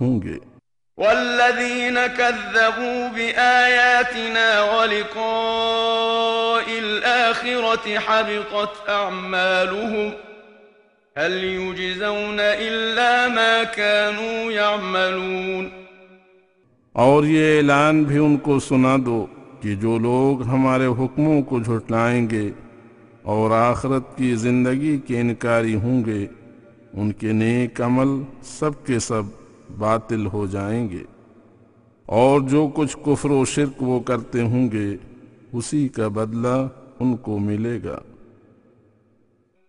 ہوں گے والذين كذبوا بآياتنا ولقاء الآخرة حبطت أعمالهم هل يجزون إلا ما كانوا يعملون اور یہ اعلان بھی ان کو سنا دو کہ جو لوگ ہمارے حکموں کو جھٹلائیں گے اور آخرت کی زندگی کے انکاری ہوں گے، ان کے نیک عمل سب کے سب باطل ہو جائیں گے۔ اور جو کچھ کفر و شرک وہ کرتے ہوں گے، اسی کا بدلہ ان کو ملے گا۔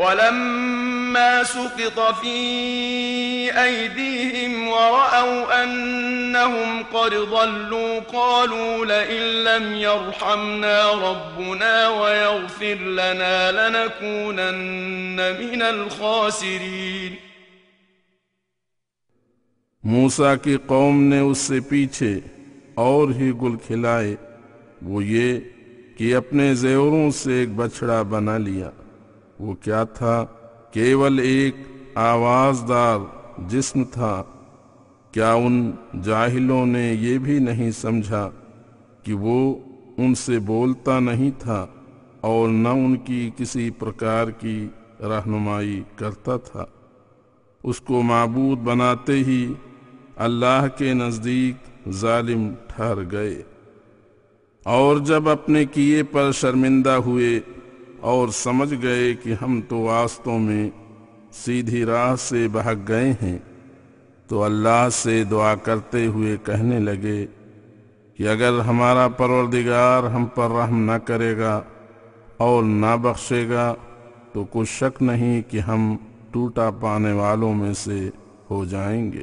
ولما سقط في أيديهم ورأوا أنهم قد ضلوا قالوا لئن لم يرحمنا ربنا ويغفر لنا لنكونن من الخاسرين. موسا کی قوم نے اس سے پیچھے اور ہی گل کھلائے وہ یہ کہ اپنے زیوروں سے ایک بچڑا بنا لیا۔ وہ کیا تھا؟ کیول ایک آوازدار جسم تھا۔ کیا ان جاہلوں نے یہ بھی نہیں سمجھا کہ وہ ان سے بولتا نہیں تھا اور نہ ان کی کسی پرکار کی رہنمائی کرتا تھا؟ اس کو معبود بناتے ہی اللہ کے نزدیک ظالم ٹھہر گئے۔ اور جب اپنے کیے پر شرمندہ ہوئے اور سمجھ گئے کہ ہم تو واسطوں میں سیدھی راہ سے بہک گئے ہیں، تو اللہ سے دعا کرتے ہوئے کہنے لگے کہ اگر ہمارا پروردگار ہم پر رحم نہ کرے گا اور نہ بخشے گا، تو کچھ شک نہیں کہ ہم ٹوٹا پانے والوں میں سے ہو جائیں گے۔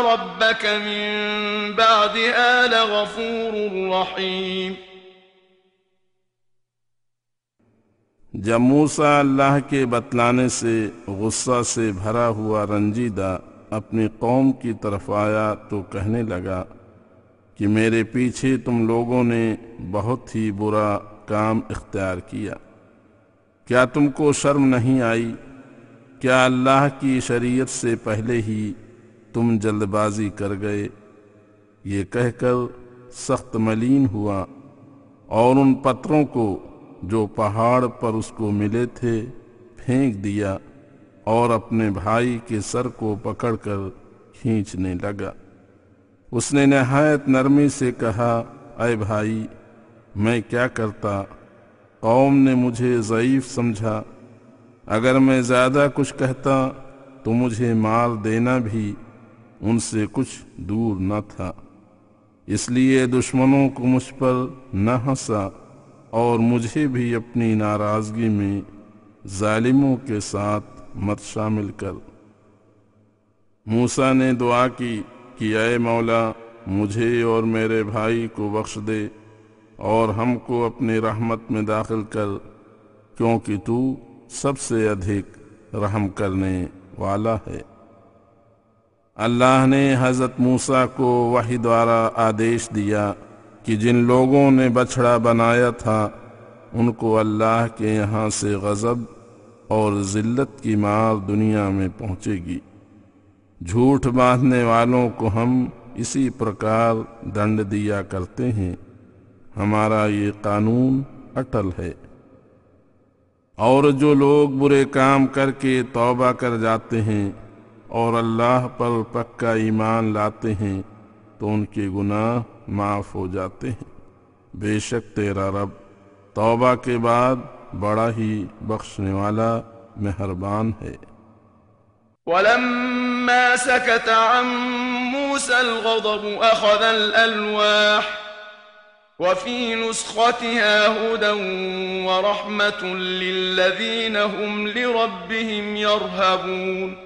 ربك من بعدها لغفور رحيم. جب موسا اللہ کے بتلانے سے، غصہ سے بھرا ہوا رنجیدہ اپنی قوم کی طرف آیا تو کہنے لگا کہ میرے پیچھے تم لوگوں نے بہت ہی برا کام اختیار کیا۔ کیا تم کو شرم نہیں آئی؟ کیا اللہ کی شریعت سے پہلے ہی تم جلد بازی کر گئے۔ یہ کہہ کر سخت ملین ہوا اور ان پتھروں کو جو پہاڑ پر اس کو ملے تھے پھینک دیا اور اپنے بھائی کے سر کو پکڑ کر کھینچنے لگا۔ اس نے نہایت نرمی سے کہا، اے بھائی، میں کیا کرتا؟ قوم نے مجھے ضعیف سمجھا۔ اگر میں زیادہ کچھ کہتا تو مجھے مال دینا بھی ان سے کچھ دور نہ تھا۔ اس لیے دشمنوں کو مجھ پر نہ ہنسا اور مجھے بھی اپنی ناراضگی میں ظالموں کے ساتھ مت شامل کر۔ موسا نے دعا کی کہ اے مولا، مجھے اور میرے بھائی کو بخش دے اور ہم کو اپنی رحمت میں داخل کر، کیونکہ تو سب سے ادھک رحم کرنے والا ہے۔ اللہ نے حضرت موسا کو وحی دوارا آدیش دیا کہ جن لوگوں نے بچڑا بنایا تھا، ان کو اللہ کے یہاں سے غضب اور ذلت کی مار دنیا میں پہنچے گی۔ جھوٹ باندھنے والوں کو ہم اسی پرکار دنڈ دیا کرتے ہیں۔ ہمارا یہ قانون اٹل ہے۔ اور جو لوگ برے کام کر کے توبہ کر جاتے ہیں اور اللہ پر پکا ایمان لاتے ہیں تو ان کے گناہ معاف ہو جاتے ہیں بے شک تیرا رب توبہ کے بعد بڑا ہی بخشنے والا مہربان ہے ولما سكت عن موسى الغضب أخذ الألواح وفي نسختها هدى ورحمة للذين هم لربهم يرهبون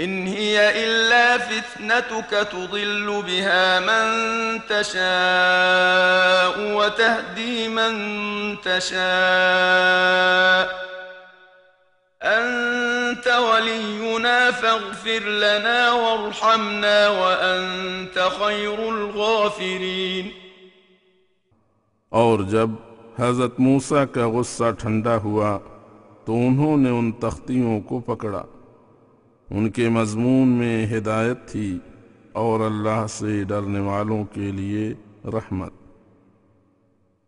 إن هي إلا فتنتك تضل بها من تشاء وتهدي من تشاء. أنت ولينا فاغفر لنا وارحمنا وأنت خير الغافرين. اور جب حضرت موسى کا غصہ ٹھنڈا ہوا تو انہوں نے ان تختیوں کو پکڑا۔ ان کے مضمون میں ہدایت تھی اور اللہ سے ڈرنے والوں کے لیے رحمت۔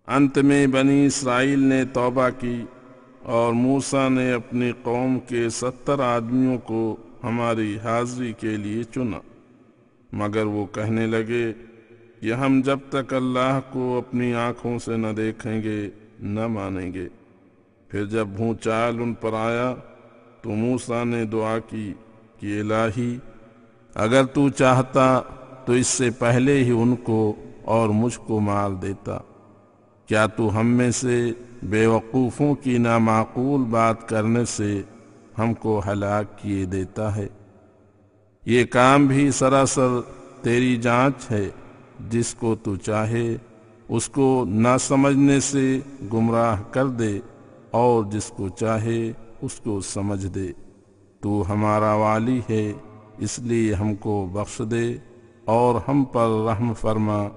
انت میں بنی اسرائیل نے توبہ کی اور موسا نے اپنی قوم کے ستر آدمیوں کو ہماری حاضری کے لیے چنا۔ مگر وہ کہنے لگے کہ ہم جب تک اللہ کو اپنی آنکھوں سے نہ دیکھیں گے، نہ مانیں گے۔ پھر جب بھونچال ان پر آیا تو موسا نے دعا کی کہ الہی۔ اگر تو چاہتا تو اس سے پہلے ہی ان کو اور مجھ کو مار دیتا۔ کیا تو ہم میں سے بے وقوفوں کی نامعقول بات کرنے سے ہم کو ہلاک کیے دیتا ہے؟ یہ کام بھی سراسر تیری جانچ ہے، جس کو تو چاہے، اس کو نہ سمجھنے سے گمراہ کر دے، اور جس کو چاہے، اس کو سمجھ دے۔ تو ہمارا والی ہے، اس لیے ہم کو بخش دے اور ہم پر رحم فرما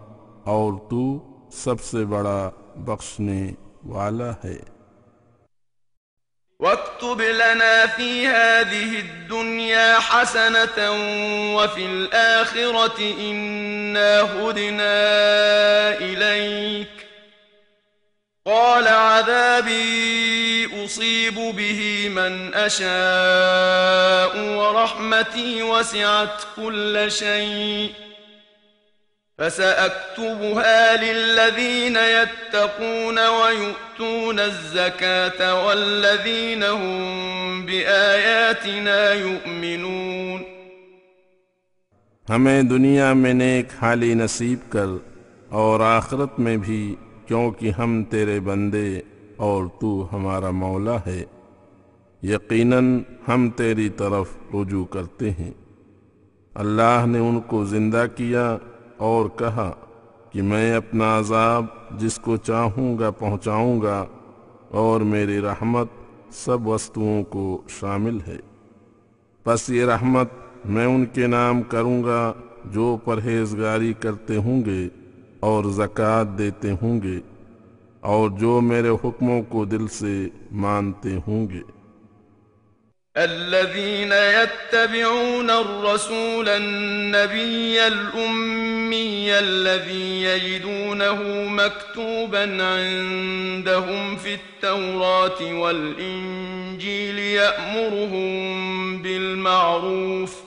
اور تو سب سے بڑا بخشنے والا ہے۔ واكتب لنا في هذه الدنيا حسنة وفي الآخرة إنا هدنا إليك قال عذابي أصيب به من أشاء ورحمتي وسعت كل شيء فسأكتبها للذين يتقون ويؤتون الزكاة والذين هم بآياتنا يؤمنون. ہمیں دنیا میں نیک حالی نصیب کر اور آخرت میں بھی کیونکہ ہم تیرے بندے اور تو ہمارا مولا ہے۔ یقیناً ہم تیری طرف رجوع کرتے ہیں۔ اللہ نے ان کو زندہ کیا اور کہا کہ میں اپنا عذاب جس کو چاہوں گا پہنچاؤں گا اور میری رحمت سب وستوؤں کو شامل ہے۔ بس یہ رحمت میں ان کے نام کروں گا جو پرہیزگاری کرتے ہوں گے۔ اور زکات دیتے ہوں گے اور جو میرے حکموں کو دل سے مانتے ہوں گے الذين يتبعون الرسول النبي الأمي الذي يجدونه مكتوبا عندهم في التوراة والإنجيل يأمرهم بالمعروف ۖ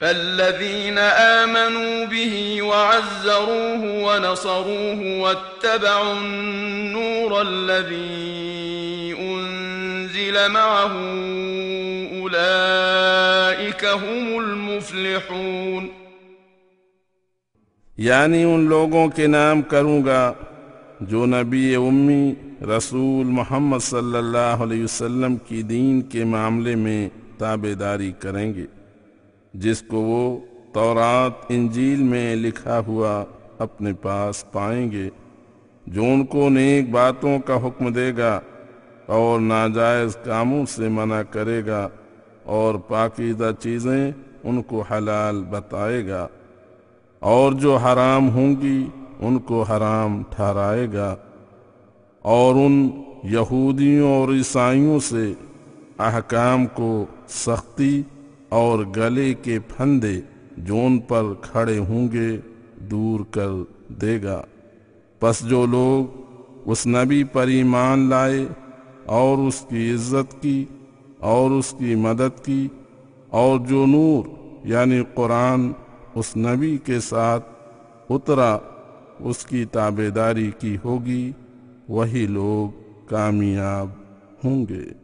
فالذين آمنوا به وعزروه ونصروه واتبعوا النور الذي أنزل معه أولئك هم المفلحون. یعنی ان لوگوں کے نام کروں گا جو نبی امی رسول محمد صلی اللہ علیہ وسلم کی دین کے معاملے میں تابے داری کریں گے۔ جس کو وہ تورات، انجیل میں لکھا ہوا اپنے پاس پائیں گے، جو ان کو نیک باتوں کا حکم دے گا اور ناجائز کاموں سے منع کرے گا اور پاکیزہ چیزیں ان کو حلال بتائے گا اور جو حرام ہوں گی ان کو حرام ٹھہرائے گا اور ان یہودیوں اور عیسائیوں سے احکام کو سختی اور گلے کے پھندے جون پر کھڑے ہوں گے دور کر دے گا۔ پس جو لوگ اس نبی پر ایمان لائے اور اس کی عزت کی اور اس کی مدد کی اور جو نور یعنی قرآن اس نبی کے ساتھ اترا، اس کی تابے داری کی ہوگی، وہی لوگ کامیاب ہوں گے۔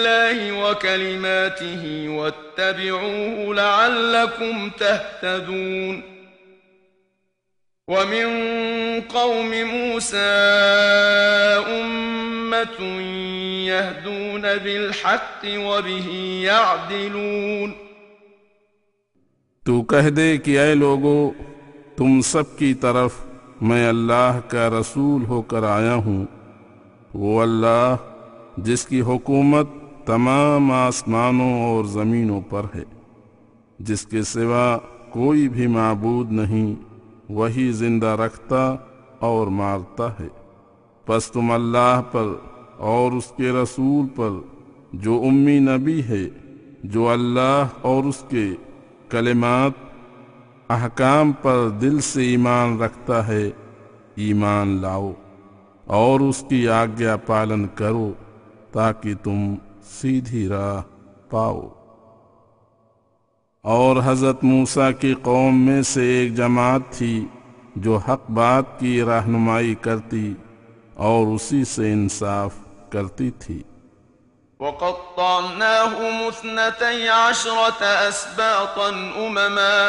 الله وكلماته واتبعوه لعلكم تهتدون. ومن قوم موسى أمة يهدون بالحق وبه يعدلون. تو کہہ دے کہ اے لوگو تم سب کی طرف میں اللہ کا رسول ہو کر آیا ہوں۔ وہ اللہ جس کی حکومت تمام آسمانوں اور زمینوں پر ہے۔ جس کے سوا کوئی بھی معبود نہیں، وہی زندہ رکھتا اور مارتا ہے۔ پس تم اللہ پر اور اس کے رسول پر جو امی نبی ہے، جو اللہ اور اس کے کلمات احکام پر دل سے ایمان رکھتا ہے، ایمان لاؤ اور اس کی آگیا پالن کرو تاکہ تم سیدھی راہ پاؤ۔ اور حضرت موسیٰ کی قوم میں سے ایک جماعت تھی جو حق بات کی رہنمائی کرتی اور اسی سے انصاف کرتی تھی۔ وقطعناهم اثنتي عشرة أسباطا أمما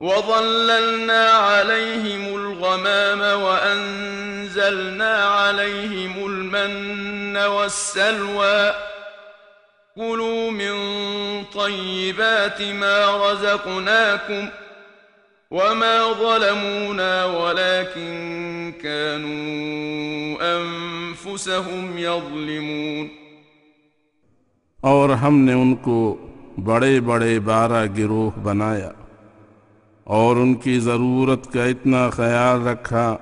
وظللنا عليهم الغمام وأنزلنا عليهم المن والسلوى. كلوا من طيبات ما رزقناكم وما ظلمونا ولكن كانوا أنفسهم يظلمون. اور ہم نے ان کو بڑے بڑے بارہ گروہ بنایا۔ اور ان کی ضرورت کا اتنا خیال رکھا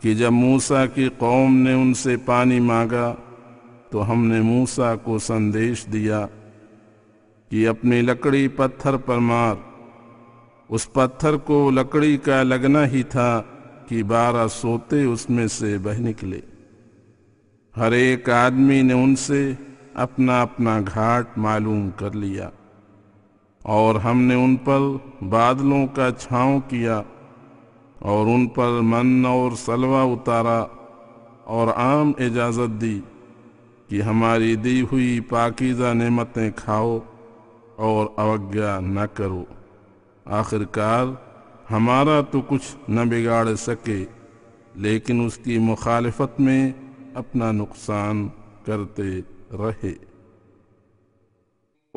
کہ جب موسا کی قوم نے ان سے پانی مانگا تو ہم نے موسا کو سندیش دیا کہ اپنی لکڑی پتھر پر مار۔ اس پتھر کو لکڑی کا لگنا ہی تھا کہ بارہ سوتے اس میں سے بہ نکلے۔ ہر ایک آدمی نے ان سے اپنا اپنا گھاٹ معلوم کر لیا۔ اور ہم نے ان پر بادلوں کا چھاؤں کیا اور ان پر من اور سلوا اتارا اور عام اجازت دی کہ ہماری دی ہوئی پاکیزہ نعمتیں کھاؤ اور اوگیا نہ کرو۔ آخر کار ہمارا تو کچھ نہ بگاڑ سکے، لیکن اس کی مخالفت میں اپنا نقصان کرتے رہے۔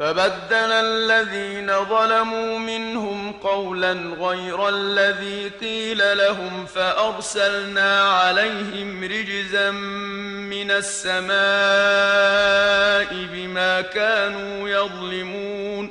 فبدل الذين ظلموا منهم قولا غير الذي قيل لهم فأرسلنا عليهم رجزا من السماء بما كانوا يظلمون.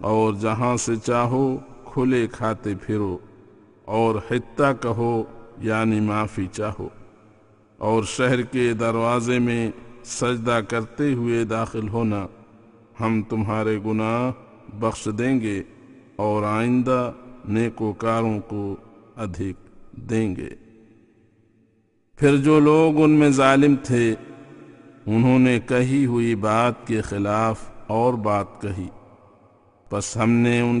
اور جہاں سے چاہو کھلے کھاتے پھرو اور حتہ کہو یعنی معافی چاہو۔ اور شہر کے دروازے میں سجدہ کرتے ہوئے داخل ہونا، ہم تمہارے گناہ بخش دیں گے اور آئندہ نیکوکاروں کو ادھک دیں گے۔ پھر جو لوگ ان میں ظالم تھے، انہوں نے کہی ہوئی بات کے خلاف اور بات کہی۔ پس ہم نے ان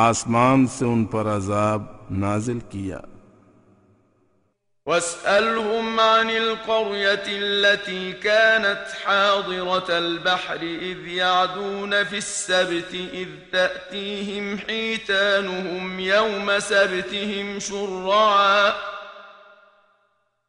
آسمان سے ان پر عذاب نازل کیا واسألهم عن القرية التي كانت حاضرة البحر إذ يعدون في السبت إذ تأتيهم حيتانهم يوم سبتهم شرعاً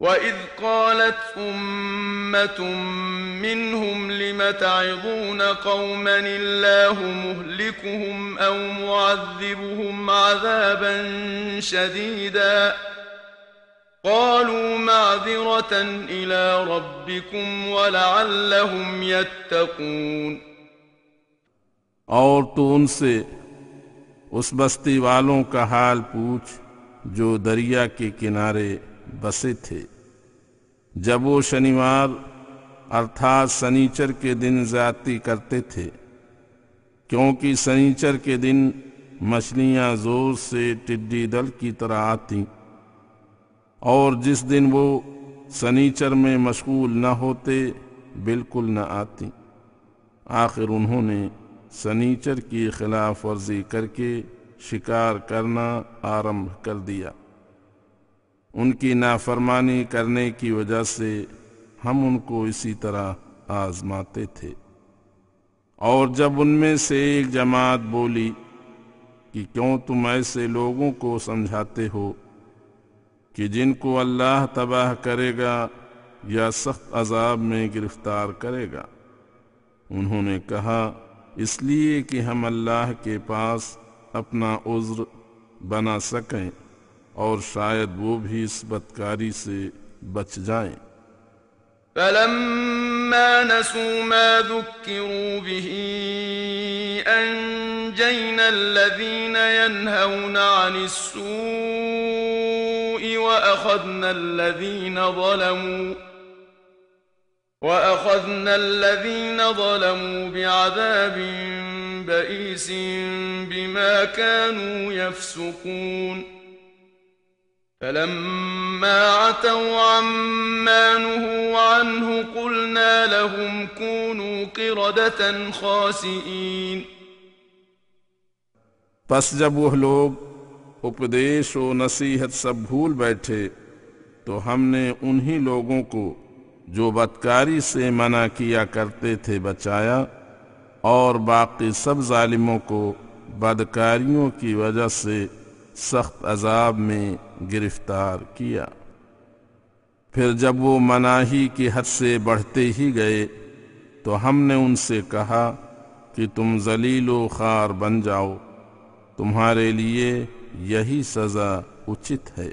وإذ قالت أمة منهم لم تعظون قوما الله مهلكهم أو معذبهم عذابا شديدا قالوا معذرة إلى ربكم ولعلهم يتقون اور تو ان سے اس بستی والوں کا حال پوچھ جو دریا کے کنارے بسے تھے۔ جب وہ شنیوار ارتھات سنیچر کے دن زیادتی کرتے تھے، کیونکہ سنیچر کے دن مچھلیاں زور سے ٹڈی دل کی طرح آتی اور جس دن وہ سنیچر میں مشغول نہ ہوتے بالکل نہ آتی آخر انہوں نے سنیچر کی خلاف ورزی کر کے شکار کرنا آرمب کر دیا۔ ان کی نافرمانی کرنے کی وجہ سے ہم ان کو اسی طرح آزماتے تھے۔ اور جب ان میں سے ایک جماعت بولی کہ کیوں تم ایسے لوگوں کو سمجھاتے ہو کہ جن کو اللہ تباہ کرے گا یا سخت عذاب میں گرفتار کرے گا؟ انہوں نے کہا، اس لیے کہ ہم اللہ کے پاس اپنا عذر بنا سکیں۔ اور شاید وہ بھی اس بدکاری سے بچ جائیں فلما نسوا ما ذكروا به أنجينا الذين ينهون عن السوء وأخذنا الذين ظلموا وأخذنا الذين ظلموا بعذاب بئيس بما كانوا يفسقون فلما عتوا عما نهوا عنه قلنا لهم كونوا قردة خاسئين. پس جب وہ لوگ اپدیش و نصیحت سب بھول بیٹھے، تو ہم نے انہی لوگوں کو جو بدکاری سے منع کیا کرتے تھے بچایا، اور باقی سب ظالموں کو بدکاریوں کی وجہ سے سخت عذاب میں گرفتار کیا۔ پھر جب وہ مناہی کی حد سے بڑھتے ہی گئے، تو ہم نے ان سے کہا کہ تم ذلیل و خار بن جاؤ، تمہارے لیے یہی سزا اچت ہے۔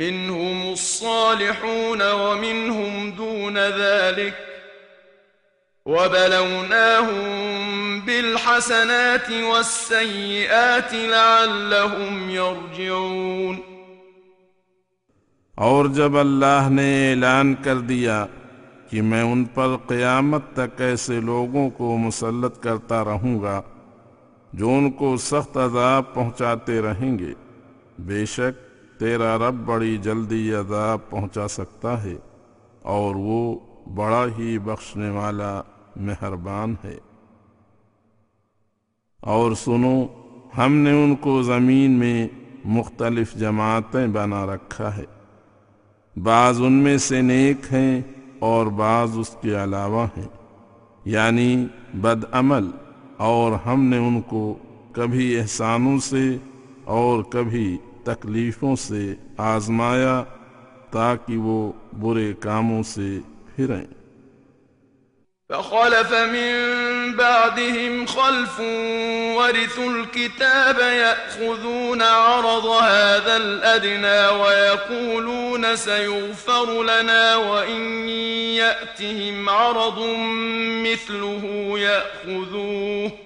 منهم الصالحون ومنهم دون ذلك وبلوناهم بالحسنات والسيئات لعلهم يرجعون اور جب اللہ نے اعلان کر دیا کہ میں ان پر قیامت تک ایسے لوگوں کو مسلط کرتا رہوں گا جو ان کو سخت عذاب پہنچاتے رہیں گے، بے شک تیرا رب بڑی جلدی عذاب پہنچا سکتا ہے اور وہ بڑا ہی بخشنے والا مہربان ہے۔ اور سنو، ہم نے ان کو زمین میں مختلف جماعتیں بنا رکھا ہے۔ بعض ان میں سے نیک ہیں اور بعض اس کے علاوہ ہیں۔ یعنی بد عمل، اور ہم نے ان کو کبھی احسانوں سے اور کبھی تکلیفوں سے آزمایا تاکہ وہ برے کاموں سے پھریں فخلف من بعدهم خلف ورثوا الكتاب يأخذون عرض هذا الأدنى ويقولون سيغفر لنا وإن يأتهم عرض مثله يأخذوه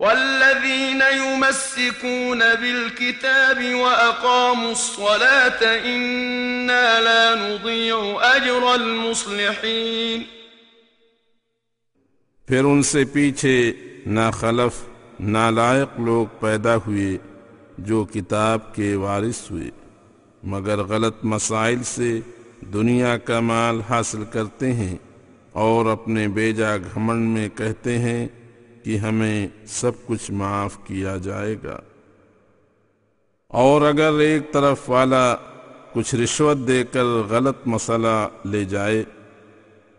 والذين يمسكون بالكتاب وأقاموا الصلاة إنا لا نضيع أجر المصلحين پھر ان سے پیچھے نہ خلف نالائق لوگ پیدا ہوئے جو کتاب کے وارث ہوئے، مگر غلط مسائل سے دنیا کا مال حاصل کرتے ہیں اور اپنے بیجا گھمنڈ میں کہتے ہیں کہ ہمیں سب کچھ معاف کیا جائے گا۔ اور اگر ایک طرف والا کچھ رشوت دے کر غلط مسئلہ لے جائے،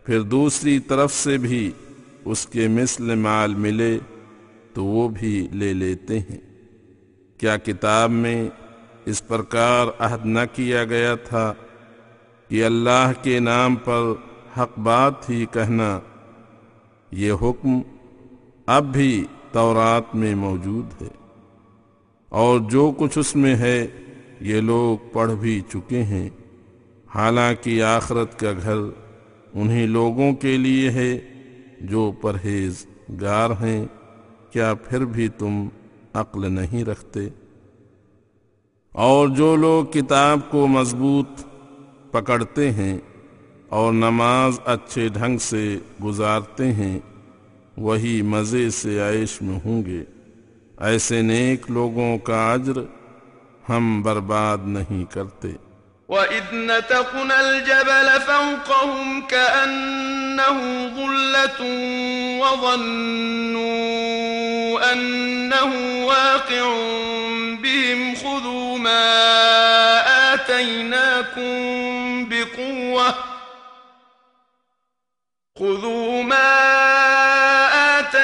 پھر دوسری طرف سے بھی اس کے مثل مال ملے تو وہ بھی لے لیتے ہیں۔ کیا کتاب میں اس پرکار عہد نہ کیا گیا تھا کہ اللہ کے نام پر حق بات ہی کہنا یہ حکم اب بھی تورات میں موجود ہے۔ اور جو کچھ اس میں ہے، یہ لوگ پڑھ بھی چکے ہیں۔ حالانکہ آخرت کا گھر انہی لوگوں کے لیے ہے جو پرہیز گار ہیں۔ کیا پھر بھی تم عقل نہیں رکھتے؟ اور جو لوگ کتاب کو مضبوط پکڑتے ہیں اور نماز اچھے ڈھنگ سے گزارتے ہیں وہی مزے سے عیش میں ہوں گے ایسے نیک لوگوں کا عجر ہم برباد نہیں کرتے وَإِذْ نَتَقْنَا الْجَبَلَ فَوْقَهُمْ كَأَنَّهُ ظُلَّةٌ وَظَنُّوا أَنَّهُ وَاقِعٌ بِهِمْ خُذُوا مَا آتَيْنَاكُمْ بِقُوَّةٍ خُذُوا مَا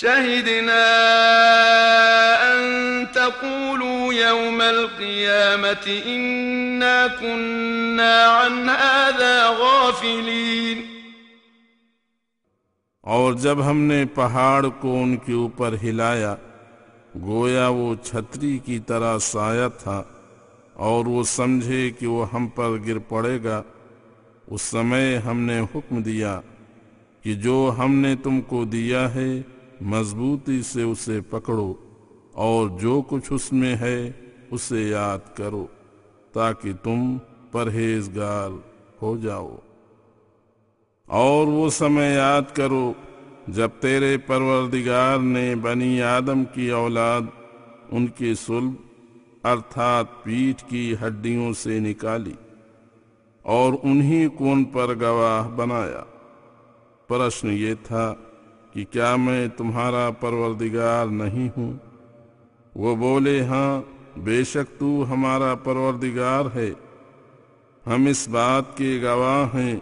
شَهِدْنَا أَن تَقُولُوا يَوْمَ الْقِيَامَةِ إِنَّا كُنَّا عَنْ هَذَا غَافِلِينَ۔ اور جب ہم نے پہاڑ کو ان کے اوپر ہلایا، گویا وہ چھتری کی طرح سایہ تھا اور وہ سمجھے کہ وہ ہم پر گر پڑے گا۔ اس سمے ہم نے حکم دیا کہ جو ہم نے تم کو دیا ہے مضبوطی سے اسے پکڑو اور جو کچھ اس میں ہے اسے یاد کرو تاکہ تم پرہیزگار ہو جاؤ۔ اور وہ سمے یاد کرو جب تیرے پروردگار نے بنی آدم کی اولاد ان کی سلب ارتھات پیٹھ کی ہڈیوں سے نکالی اور انہی کو ان پر گواہ بنایا۔ پرشن یہ تھا کہ کیا میں تمہارا پروردگار نہیں ہوں؟ وہ بولے ہاں بے شک تو ہمارا پروردگار ہے۔ ہم اس بات کے گواہ ہیں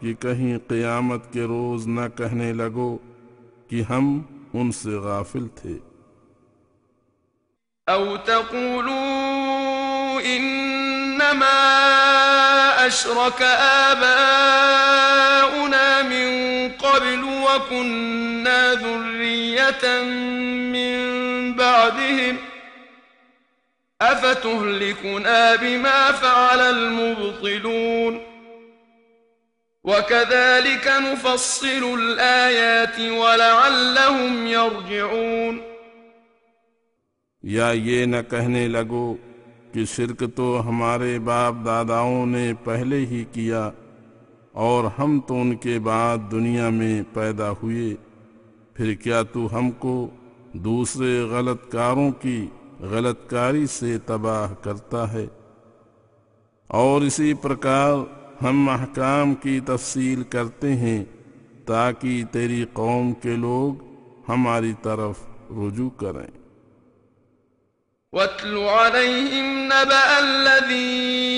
کہ کہیں قیامت کے روز نہ کہنے لگو کہ ہم ان سے غافل تھے۔ او تقولوا انما اشرك آباؤنا من قبل وكنا ذرية من بعدهم أفتهلكنا بما فعل المبطلون وَكَذَلِكَ نُفَصِّلُ الْآيَاتِ وَلَعَلَّهُمْ يَرْجِعُونَ یا یہ نہ کہنے لگو کہ شرک تو ہمارے باپ داداؤں نے پہلے ہی کیا۔ اور ہم تو ان کے بعد دنیا میں پیدا ہوئے۔ پھر کیا تو ہم کو دوسرے غلط کاروں کی غلط کاری سے تباہ کرتا ہے؟ اور اسی پرکار ہم احکام کی تفصیل کرتے ہیں تاکہ تیری قوم کے لوگ ہماری طرف رجوع کریں۔ وَاتْلُ عَلَيْهِمْ نَبَأَ الَّذِي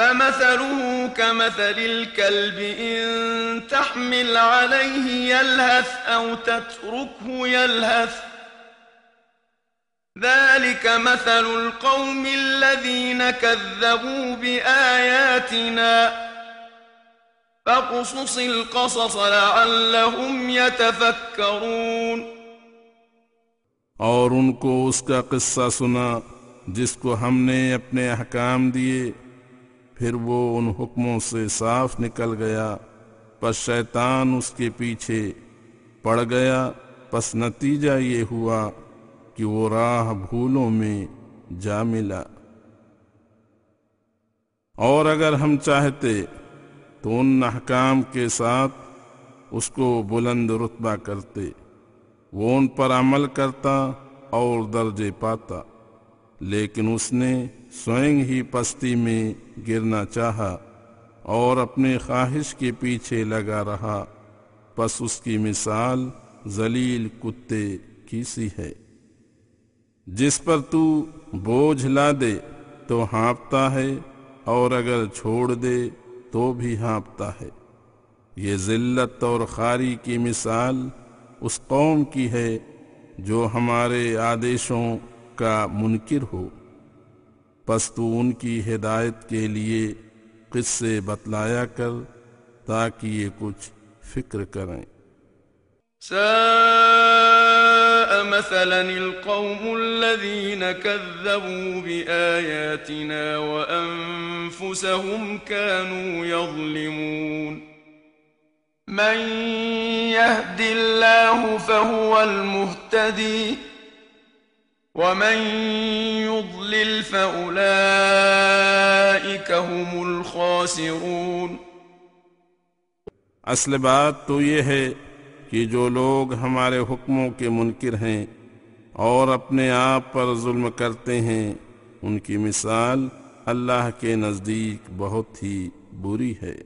فمثله كمثل الكلب إن تحمل عليه يلهث أو تتركه يلهث. ذلك مثل القوم الذين كذبوا بآياتنا. فقصص القصص لعلهم يتفكرون. اور ان کو اس کا قصہ سنا جس کو ہم پھر وہ ان حکموں سے صاف نکل گیا، پس شیطان اس کے پیچھے پڑ گیا، پس نتیجہ یہ ہوا کہ وہ راہ بھولوں میں جا ملا۔ اور اگر ہم چاہتے تو ان احکام کے ساتھ اس کو بلند رتبہ کرتے، وہ ان پر عمل کرتا اور درجے پاتا، لیکن اس نے سوئنگ ہی پستی میں گرنا چاہا اور اپنے خواہش کے پیچھے لگا رہا۔ پس اس کی مثال ذلیل کتے کی سی ہے۔ جس پر تو بوجھ لا دے تو ہانپتا ہے اور اگر چھوڑ دے تو بھی ہانپتا ہے۔ یہ ذلت اور خاری کی مثال اس قوم کی ہے جو ہمارے آدیشوں کا منکر ہو۔ پس تو ان کی ہدایت کے لیے قصے بتلایا کر تاکہ یہ کچھ فکر کریں۔ ساء مثلا القوم الذين كذبوا بآياتنا وأنفسهم كانوا يظلمون. من يهد الله فهو المهتدي ومن يضلل فأولئك هم الخاسرون اصل بات تو یہ ہے کہ جو لوگ ہمارے حکموں کے منکر ہیں اور اپنے آپ پر ظلم کرتے ہیں، ان کی مثال اللہ کے نزدیک بہت ہی بری ہے۔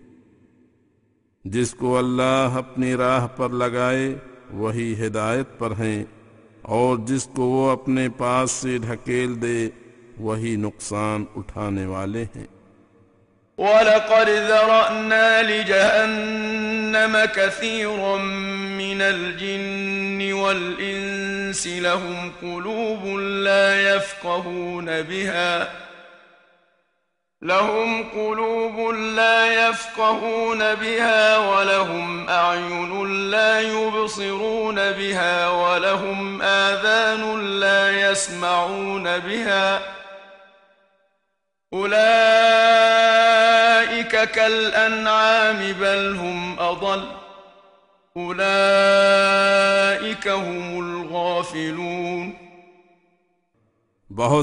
جس کو اللہ اپنی راہ پر لگائے، وہی ہدایت پر ہیں۔ اور جس کو وہ اپنے پاس سے ڈھکیل دے وہی نقصان اٹھانے والے ہیں ولقد ذرأنا لجهنم كثيرا من الجن والإنس لهم قلوب لا يفقهون بها لهم قلوب لا يفقهون بها ولهم أعين لا يبصرون بها ولهم آذان لا يسمعون بها أولئك كالأنعام بل هم أضل أولئك هم الغافلون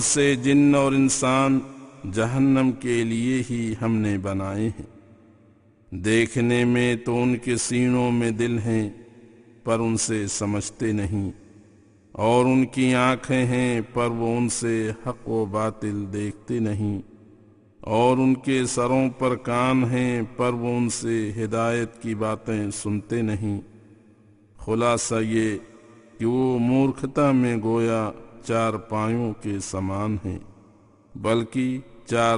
سے جن اور انسان جہنم کے لیے ہی ہم نے بنائے ہیں۔ دیکھنے میں تو ان کے سینوں میں دل ہیں، پر ان سے سمجھتے نہیں۔ اور ان کی آنکھیں ہیں، پر وہ ان سے حق و باطل دیکھتے نہیں۔ اور ان کے سروں پر کان ہیں، پر وہ ان سے ہدایت کی باتیں سنتے نہیں۔ خلاصہ یہ کہ وہ مورکھتا میں گویا چار پایوں کے سامان ہیں، بلکہ چار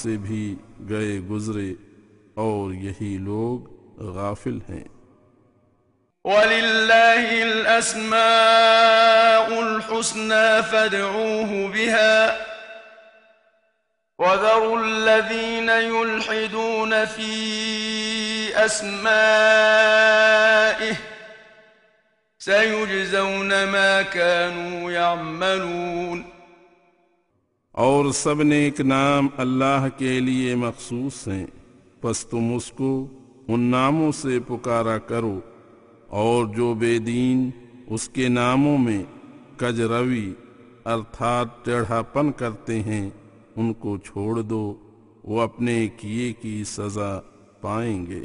سے بھی گئے گزرے اور یہی لوگ غافل ہیں ولله الأسماء الحسنى فادعوه بها وذروا الذين يلحدون في أسمائه سيجزون ما كانوا يعملون اور سب نیک نام اللہ کے لیے مخصوص ہیں۔ پس تم اس کو ان ناموں سے پکارا کرو، اور جو بے دین اس کے ناموں میں کج روی ارتھات ٹیڑھا پن کرتے ہیں، ان کو چھوڑ دو، وہ اپنے کیے کی سزا پائیں گے۔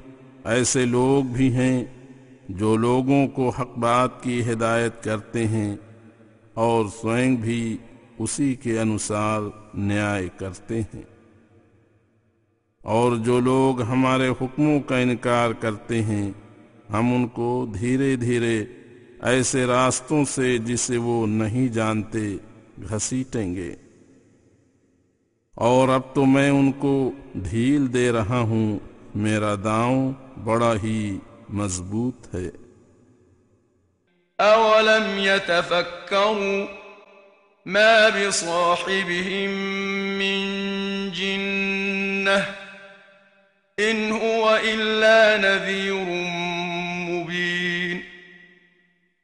ایسے لوگ بھی ہیں جو لوگوں کو حق بات کی ہدایت کرتے ہیں اور سوئنگ بھی اسی کے انوسار نیائے کرتے ہیں۔ اور جو لوگ ہمارے حکموں کا انکار کرتے ہیں، ہم ان کو دھیرے دھیرے ایسے راستوں سے جسے وہ نہیں جانتے گھسیٹیں گے۔ اور اب تو میں ان کو ڈھیل دے رہا ہوں، میرا داؤں بڑا ہی مضبوط ہے۔ اولم يتفكروا ما بصاحبهم من جنة ان هو الا نذير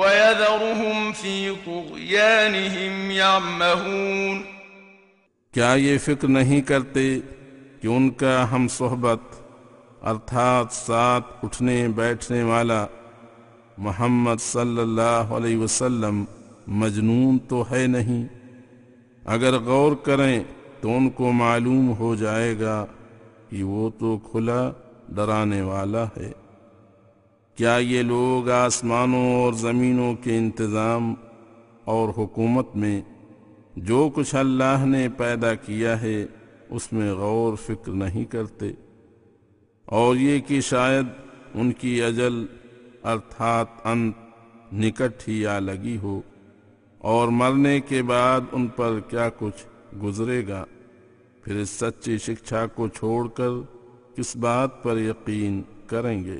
ويذرهم في طغيانهم يعمهون کیا یہ فکر نہیں کرتے کہ ان کا ہم صحبت ارتھات ساتھ اٹھنے بیٹھنے والا محمد صلی اللہ علیہ وسلم مجنون تو ہے نہیں؟ اگر غور کریں تو ان کو معلوم ہو جائے گا کہ وہ تو کھلا ڈرانے والا ہے۔ کیا یہ لوگ آسمانوں اور زمینوں کے انتظام اور حکومت میں جو کچھ اللہ نے پیدا کیا ہے اس میں غور فکر نہیں کرتے؟ اور یہ کہ شاید ان کی اجل ارتھات انت نکٹ ہی آ لگی ہو اور مرنے کے بعد ان پر کیا کچھ گزرے گا؟ پھر اس سچی شکشا کو چھوڑ کر کس بات پر یقین کریں گے؟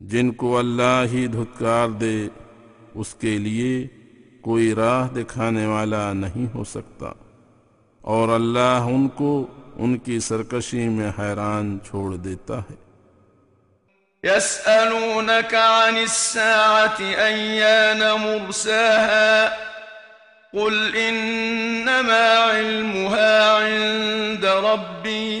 جن کو اللہ ہی دھتکار دے، اس کے لیے کوئی راہ دکھانے والا نہیں ہو سکتا۔ اور اللہ ان کو ان کی سرکشی میں حیران چھوڑ دیتا ہے۔ يسألونك عن الساعة أيان مرساها قل إنما علمها عند ربي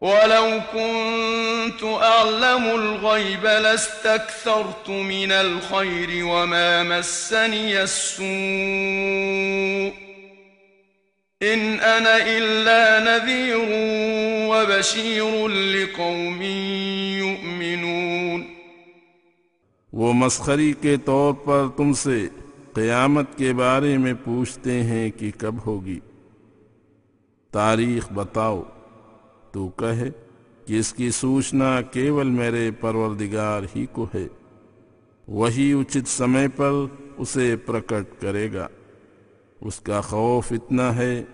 ولو كنت أعلم الغيب لاستكثرت من الخير وما مسني السوء. إن أنا إلا نذير وبشير لقوم يؤمنون. وہ مسخری کے طور پر تم سے قیامت کے بارے میں پوچھتے ہیں کہ کب ہوگی۔ تاریخ بتاؤ۔ تو کہے کہ اس کی سوچنا کیول میرے پروردگار ہی کو ہے۔ وہی اچت سمے پر اسے پرکٹ کرے گا۔ اس کا خوف اتنا ہے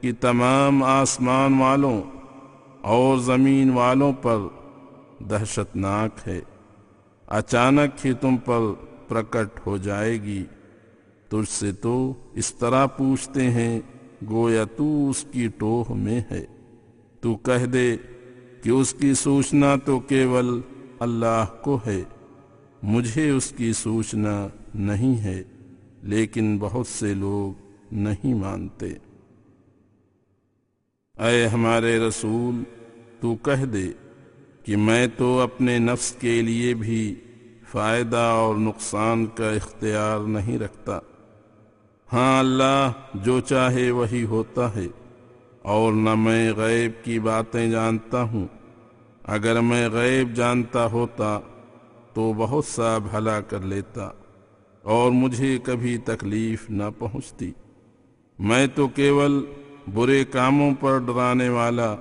کہ تمام آسمان والوں اور زمین والوں پر دہشت ناک ہے۔ اچانک ہی تم پر پرکٹ ہو جائے گی۔ تجھ سے تو اس طرح پوچھتے ہیں، گویا تو اس کی ٹوہ میں ہے۔ تو کہہ دے کہ اس کی سوچنا تو کیول اللہ کو ہے۔ مجھے اس کی سوچنا نہیں ہے، لیکن بہت سے لوگ نہیں مانتے۔ اے ہمارے رسول، تو کہہ دے کہ میں تو اپنے نفس کے لیے بھی فائدہ اور نقصان کا اختیار نہیں رکھتا۔ ہاں اللہ جو چاہے وہی ہوتا ہے۔ اور نہ میں غیب کی باتیں جانتا ہوں۔ اگر میں غیب جانتا ہوتا تو بہت سا بھلا کر لیتا اور مجھے کبھی تکلیف نہ پہنچتی۔ میں تو کیول برے کاموں پر ڈرانے والا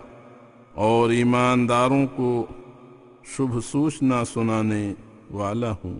اور ایمانداروں کو شبھ سوچنا سنانے والا ہوں۔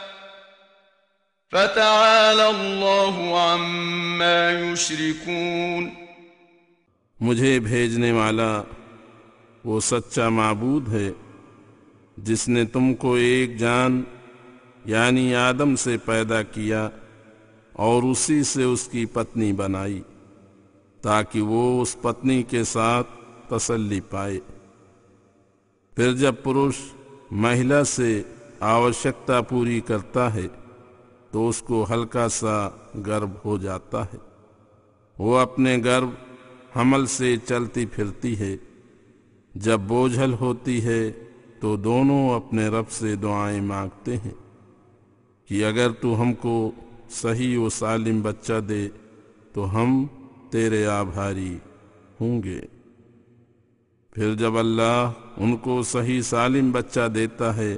فتعالى الله عما يشركون. مجھے بھیجنے والا وہ سچا معبود ہے جس نے تم کو ایک جان یعنی آدم سے پیدا کیا اور اسی سے اس کی پتنی بنائی تاکہ وہ اس پتنی کے ساتھ تسلی پائے۔ پھر جب پروش مہیلا سے آوشکتا پوری کرتا ہے تو اس کو ہلکا سا گرب ہو جاتا ہے۔ وہ اپنے گرب حمل سے چلتی پھرتی ہے۔ جب بوجھل ہوتی ہے تو دونوں اپنے رب سے دعائیں مانگتے ہیں کہ اگر تو ہم کو صحیح و سالم بچہ دے تو ہم تیرے آبھاری ہوں گے۔ پھر جب اللہ ان کو صحیح سالم بچہ دیتا ہے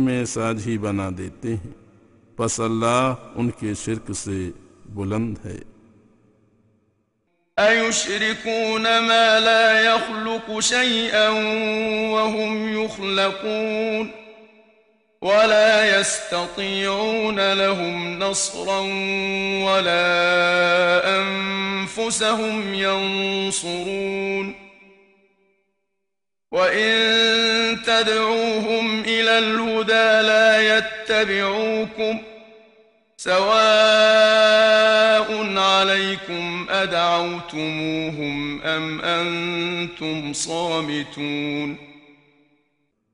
میں ساج ہی بنا دیتے ہیں پس اللہ ان کے شرک سے بلند ہے أيشركون ما لا يخلق شيئا وهم يخلقون ولا يستطيعون لهم نصرا ولا أنفسهم ينصرون وإن تدعوهم إلى الهدى لا يتبعوكم سواء عليكم أدعوتموهم أم أنتم صامتون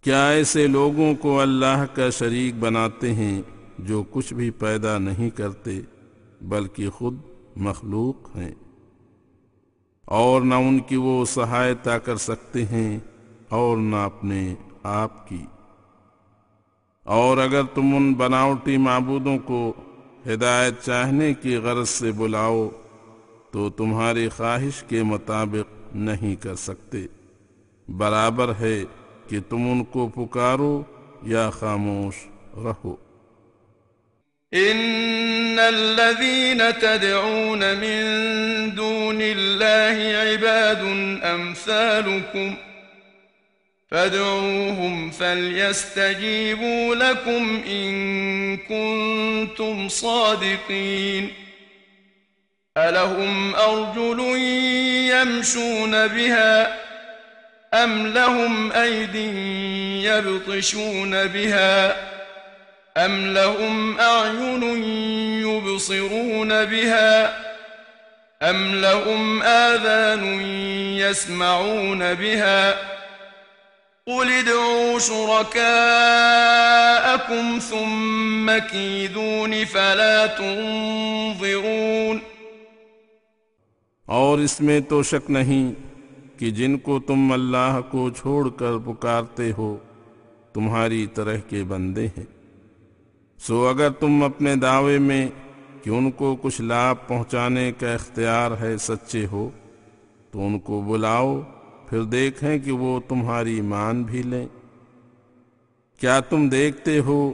کیا ایسے لوگوں کو اللہ کا شریک بناتے ہیں جو کچھ بھی پیدا نہیں کرتے بلکہ خود مخلوق ہیں اور نہ ان کی وہ سہایتا کر سکتے ہیں اور نہ اپنے آپ کی۔ اور اگر تم ان بناوٹی معبودوں کو ہدایت چاہنے کی غرض سے بلاؤ، تو تمہاری خواہش کے مطابق نہیں کر سکتے۔ برابر ہے کہ تم ان کو پکارو یا خاموش رہو۔ إن الذين تدعون من دون الله عباد أمثالكم فادعوهم فليستجيبوا لكم إن كنتم صادقين. ألهم أرجل يمشون بها أم لهم أيد يبطشون بها أم لهم أعين يبصرون بها أم لهم آذان يسمعون بها قل ادعوا شركاءكم ثم كيدون فلا تنظرون اور اس میں تو شک نہیں کہ جن کو تم اللہ کو چھوڑ کر پکارتے ہو، تمہاری طرح کے بندے ہیں۔ سو اگر تم اپنے دعوے میں کہ ان کو کچھ لابھ پہنچانے کا اختیار ہے سچے ہو، تو ان کو بلاؤ پھر دیکھیں کہ وہ تمہاری مان بھی لیں۔ کیا تم دیکھتے ہو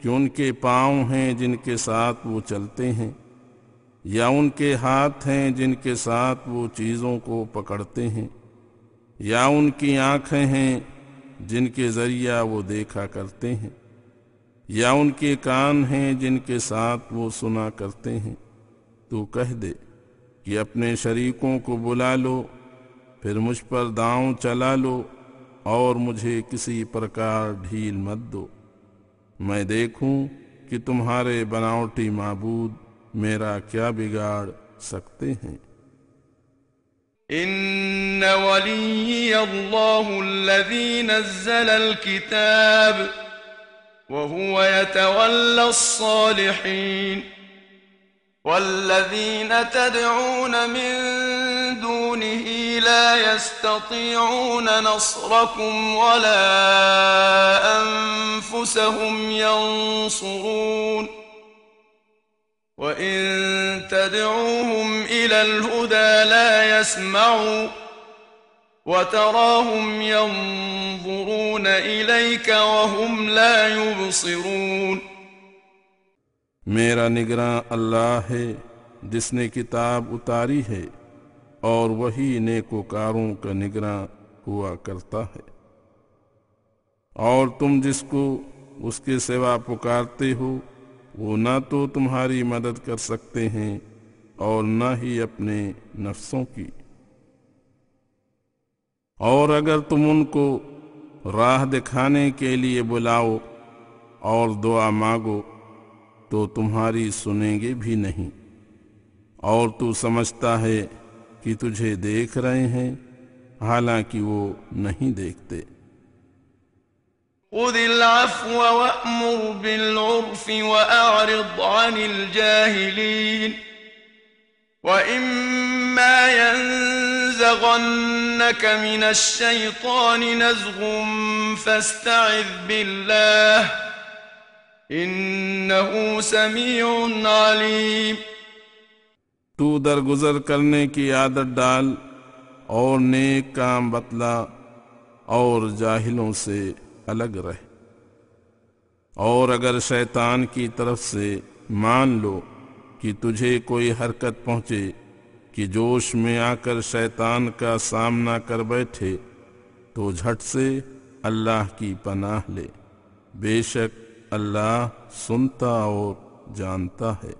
کہ ان کے پاؤں ہیں جن کے ساتھ وہ چلتے ہیں، یا ان کے ہاتھ ہیں جن کے ساتھ وہ چیزوں کو پکڑتے ہیں، یا ان کی آنکھیں ہیں جن کے ذریعہ وہ دیکھا کرتے ہیں، یا ان کے کان ہیں جن کے ساتھ وہ سنا کرتے ہیں۔ تو کہہ دے کہ اپنے شریکوں کو بلا لو پھر مجھ پر داؤں چلا لو اور مجھے کسی پرکار ڈھیل مت دو۔ میں دیکھوں کہ تمہارے بناوٹی معبود میرا کیا بگاڑ سکتے ہیں۔ إن وليي الله الذي نزل الكتاب وهو يتولى الصالحين والذين تدعون من دونه لا يستطيعون نصركم ولا أنفسهم ينصرون وإن تدعوهم إلى الهدى لا يسمعوا وتراهم ينظرون إليك وهم لا يبصرون میرا نگراں اللہ ہے جس نے کتاب اتاری ہے۔ اور وہی نیکوکاروں کا نگراں ہوا کرتا ہے۔ اور تم جس کو اس کے سوا پکارتے ہو، وہ نہ تو تمہاری مدد کر سکتے ہیں اور نہ ہی اپنے نفسوں کی۔ اور اگر تم ان کو راہ دکھانے کے لیے بلاؤ اور دعا مانگو، تو تمہاری سنیں گے بھی نہیں۔ اور تو سمجھتا ہے کہ تجھے دیکھ رہے ہیں حالانکہ وہ نہیں دیکھتے خذ العفو وأمر بالعرف وأعرض عن الجاهلين وإما ينزغنك من الشيطان نزغ فاستعذ بالله إنه سميع عليم تو درگزر کرنے کی عادت ڈال اور نیک کام بتلا اور جاہلوں سے الگ رہے اور اگر شیطان کی طرف سے مان لو کہ تجھے کوئی حرکت پہنچے کہ جوش میں آ کر شیطان کا سامنا کر بیٹھے تو جھٹ سے اللہ کی پناہ لے۔ بے شک اللہ سنتا اور جانتا ہے۔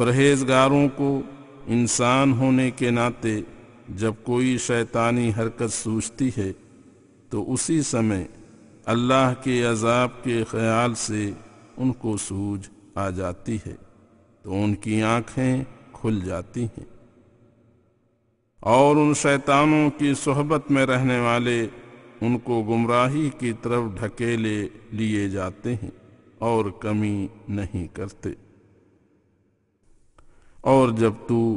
پرہیزگاروں کو انسان ہونے کے ناطے جب کوئی شیطانی حرکت سوچتی ہے، تو اسی سمے اللہ کے عذاب کے خیال سے ان کو سوج آ جاتی ہے، تو ان کی آنکھیں کھل جاتی ہیں۔ اور ان شیطانوں کی صحبت میں رہنے والے ان کو گمراہی کی طرف ڈھکیلے لیے جاتے ہیں اور کمی نہیں کرتے۔ اور جب تو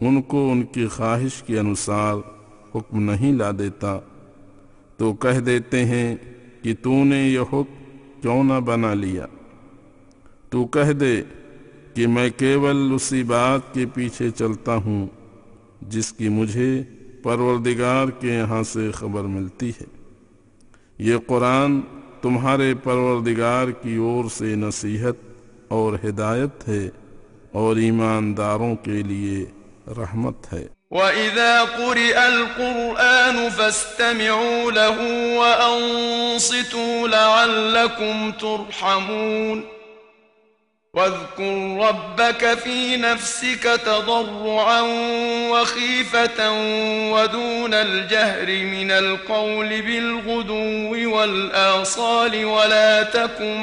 ان کو ان کی خواہش کے انوسار حکم نہیں لا دیتا، تو کہہ دیتے ہیں کہ تو نے یہ حکم کیوں نہ بنا لیا؟ تو کہہ دے کہ میں کیول اسی بات کے پیچھے چلتا ہوں، جس کی مجھے پروردگار کے یہاں سے خبر ملتی ہے۔ یہ قرآن تمہارے پروردگار کی اور سے نصیحت اور ہدایت ہے۔ اور ایمانداروں کے لیے رحمت ہے۔ وَإِذَا قُرِئَ الْقُرْآنُ فَاسْتَمِعُوا لَهُ وَأَنصِتُوا لَعَلَّكُمْ تُرْحَمُونَ۔ واذكر ربك في نفسك تضرعا وخيفة ودون الجهر من القول بالغدو والآصال ولا تكن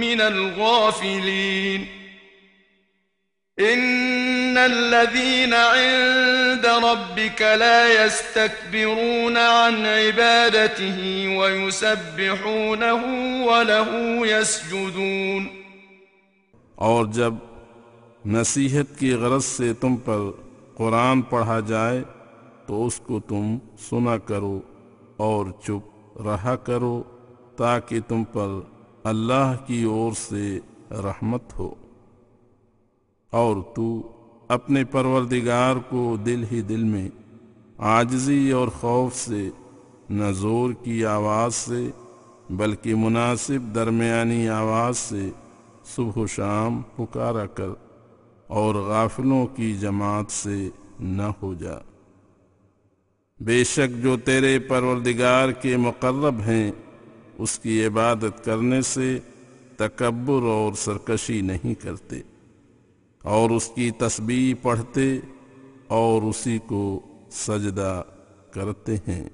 من الغافلين۔ ان الذين عند ربك لا يستكبرون عن عبادته ويسبحونه وله يسجدون اور جب نصیحت کی غرض سے تم پر قرآن پڑھا جائے، تو اس کو تم سنا کرو اور چپ رہا کرو تاکہ تم پر اللہ کی اور سے رحمت ہو۔ اور تو اپنے پروردگار کو دل ہی دل میں آجزی اور خوف سے، نہ زور کی آواز سے، بلکہ مناسب درمیانی آواز سے صبح و شام پکارا کر اور غافلوں کی جماعت سے نہ ہو جا۔ بے شک جو تیرے پروردگار کے مقرب ہیں، اس کی عبادت کرنے سے تکبر اور سرکشی نہیں کرتے۔ اور اس کی تسبیح پڑھتے اور اسی کو سجدہ کرتے ہیں۔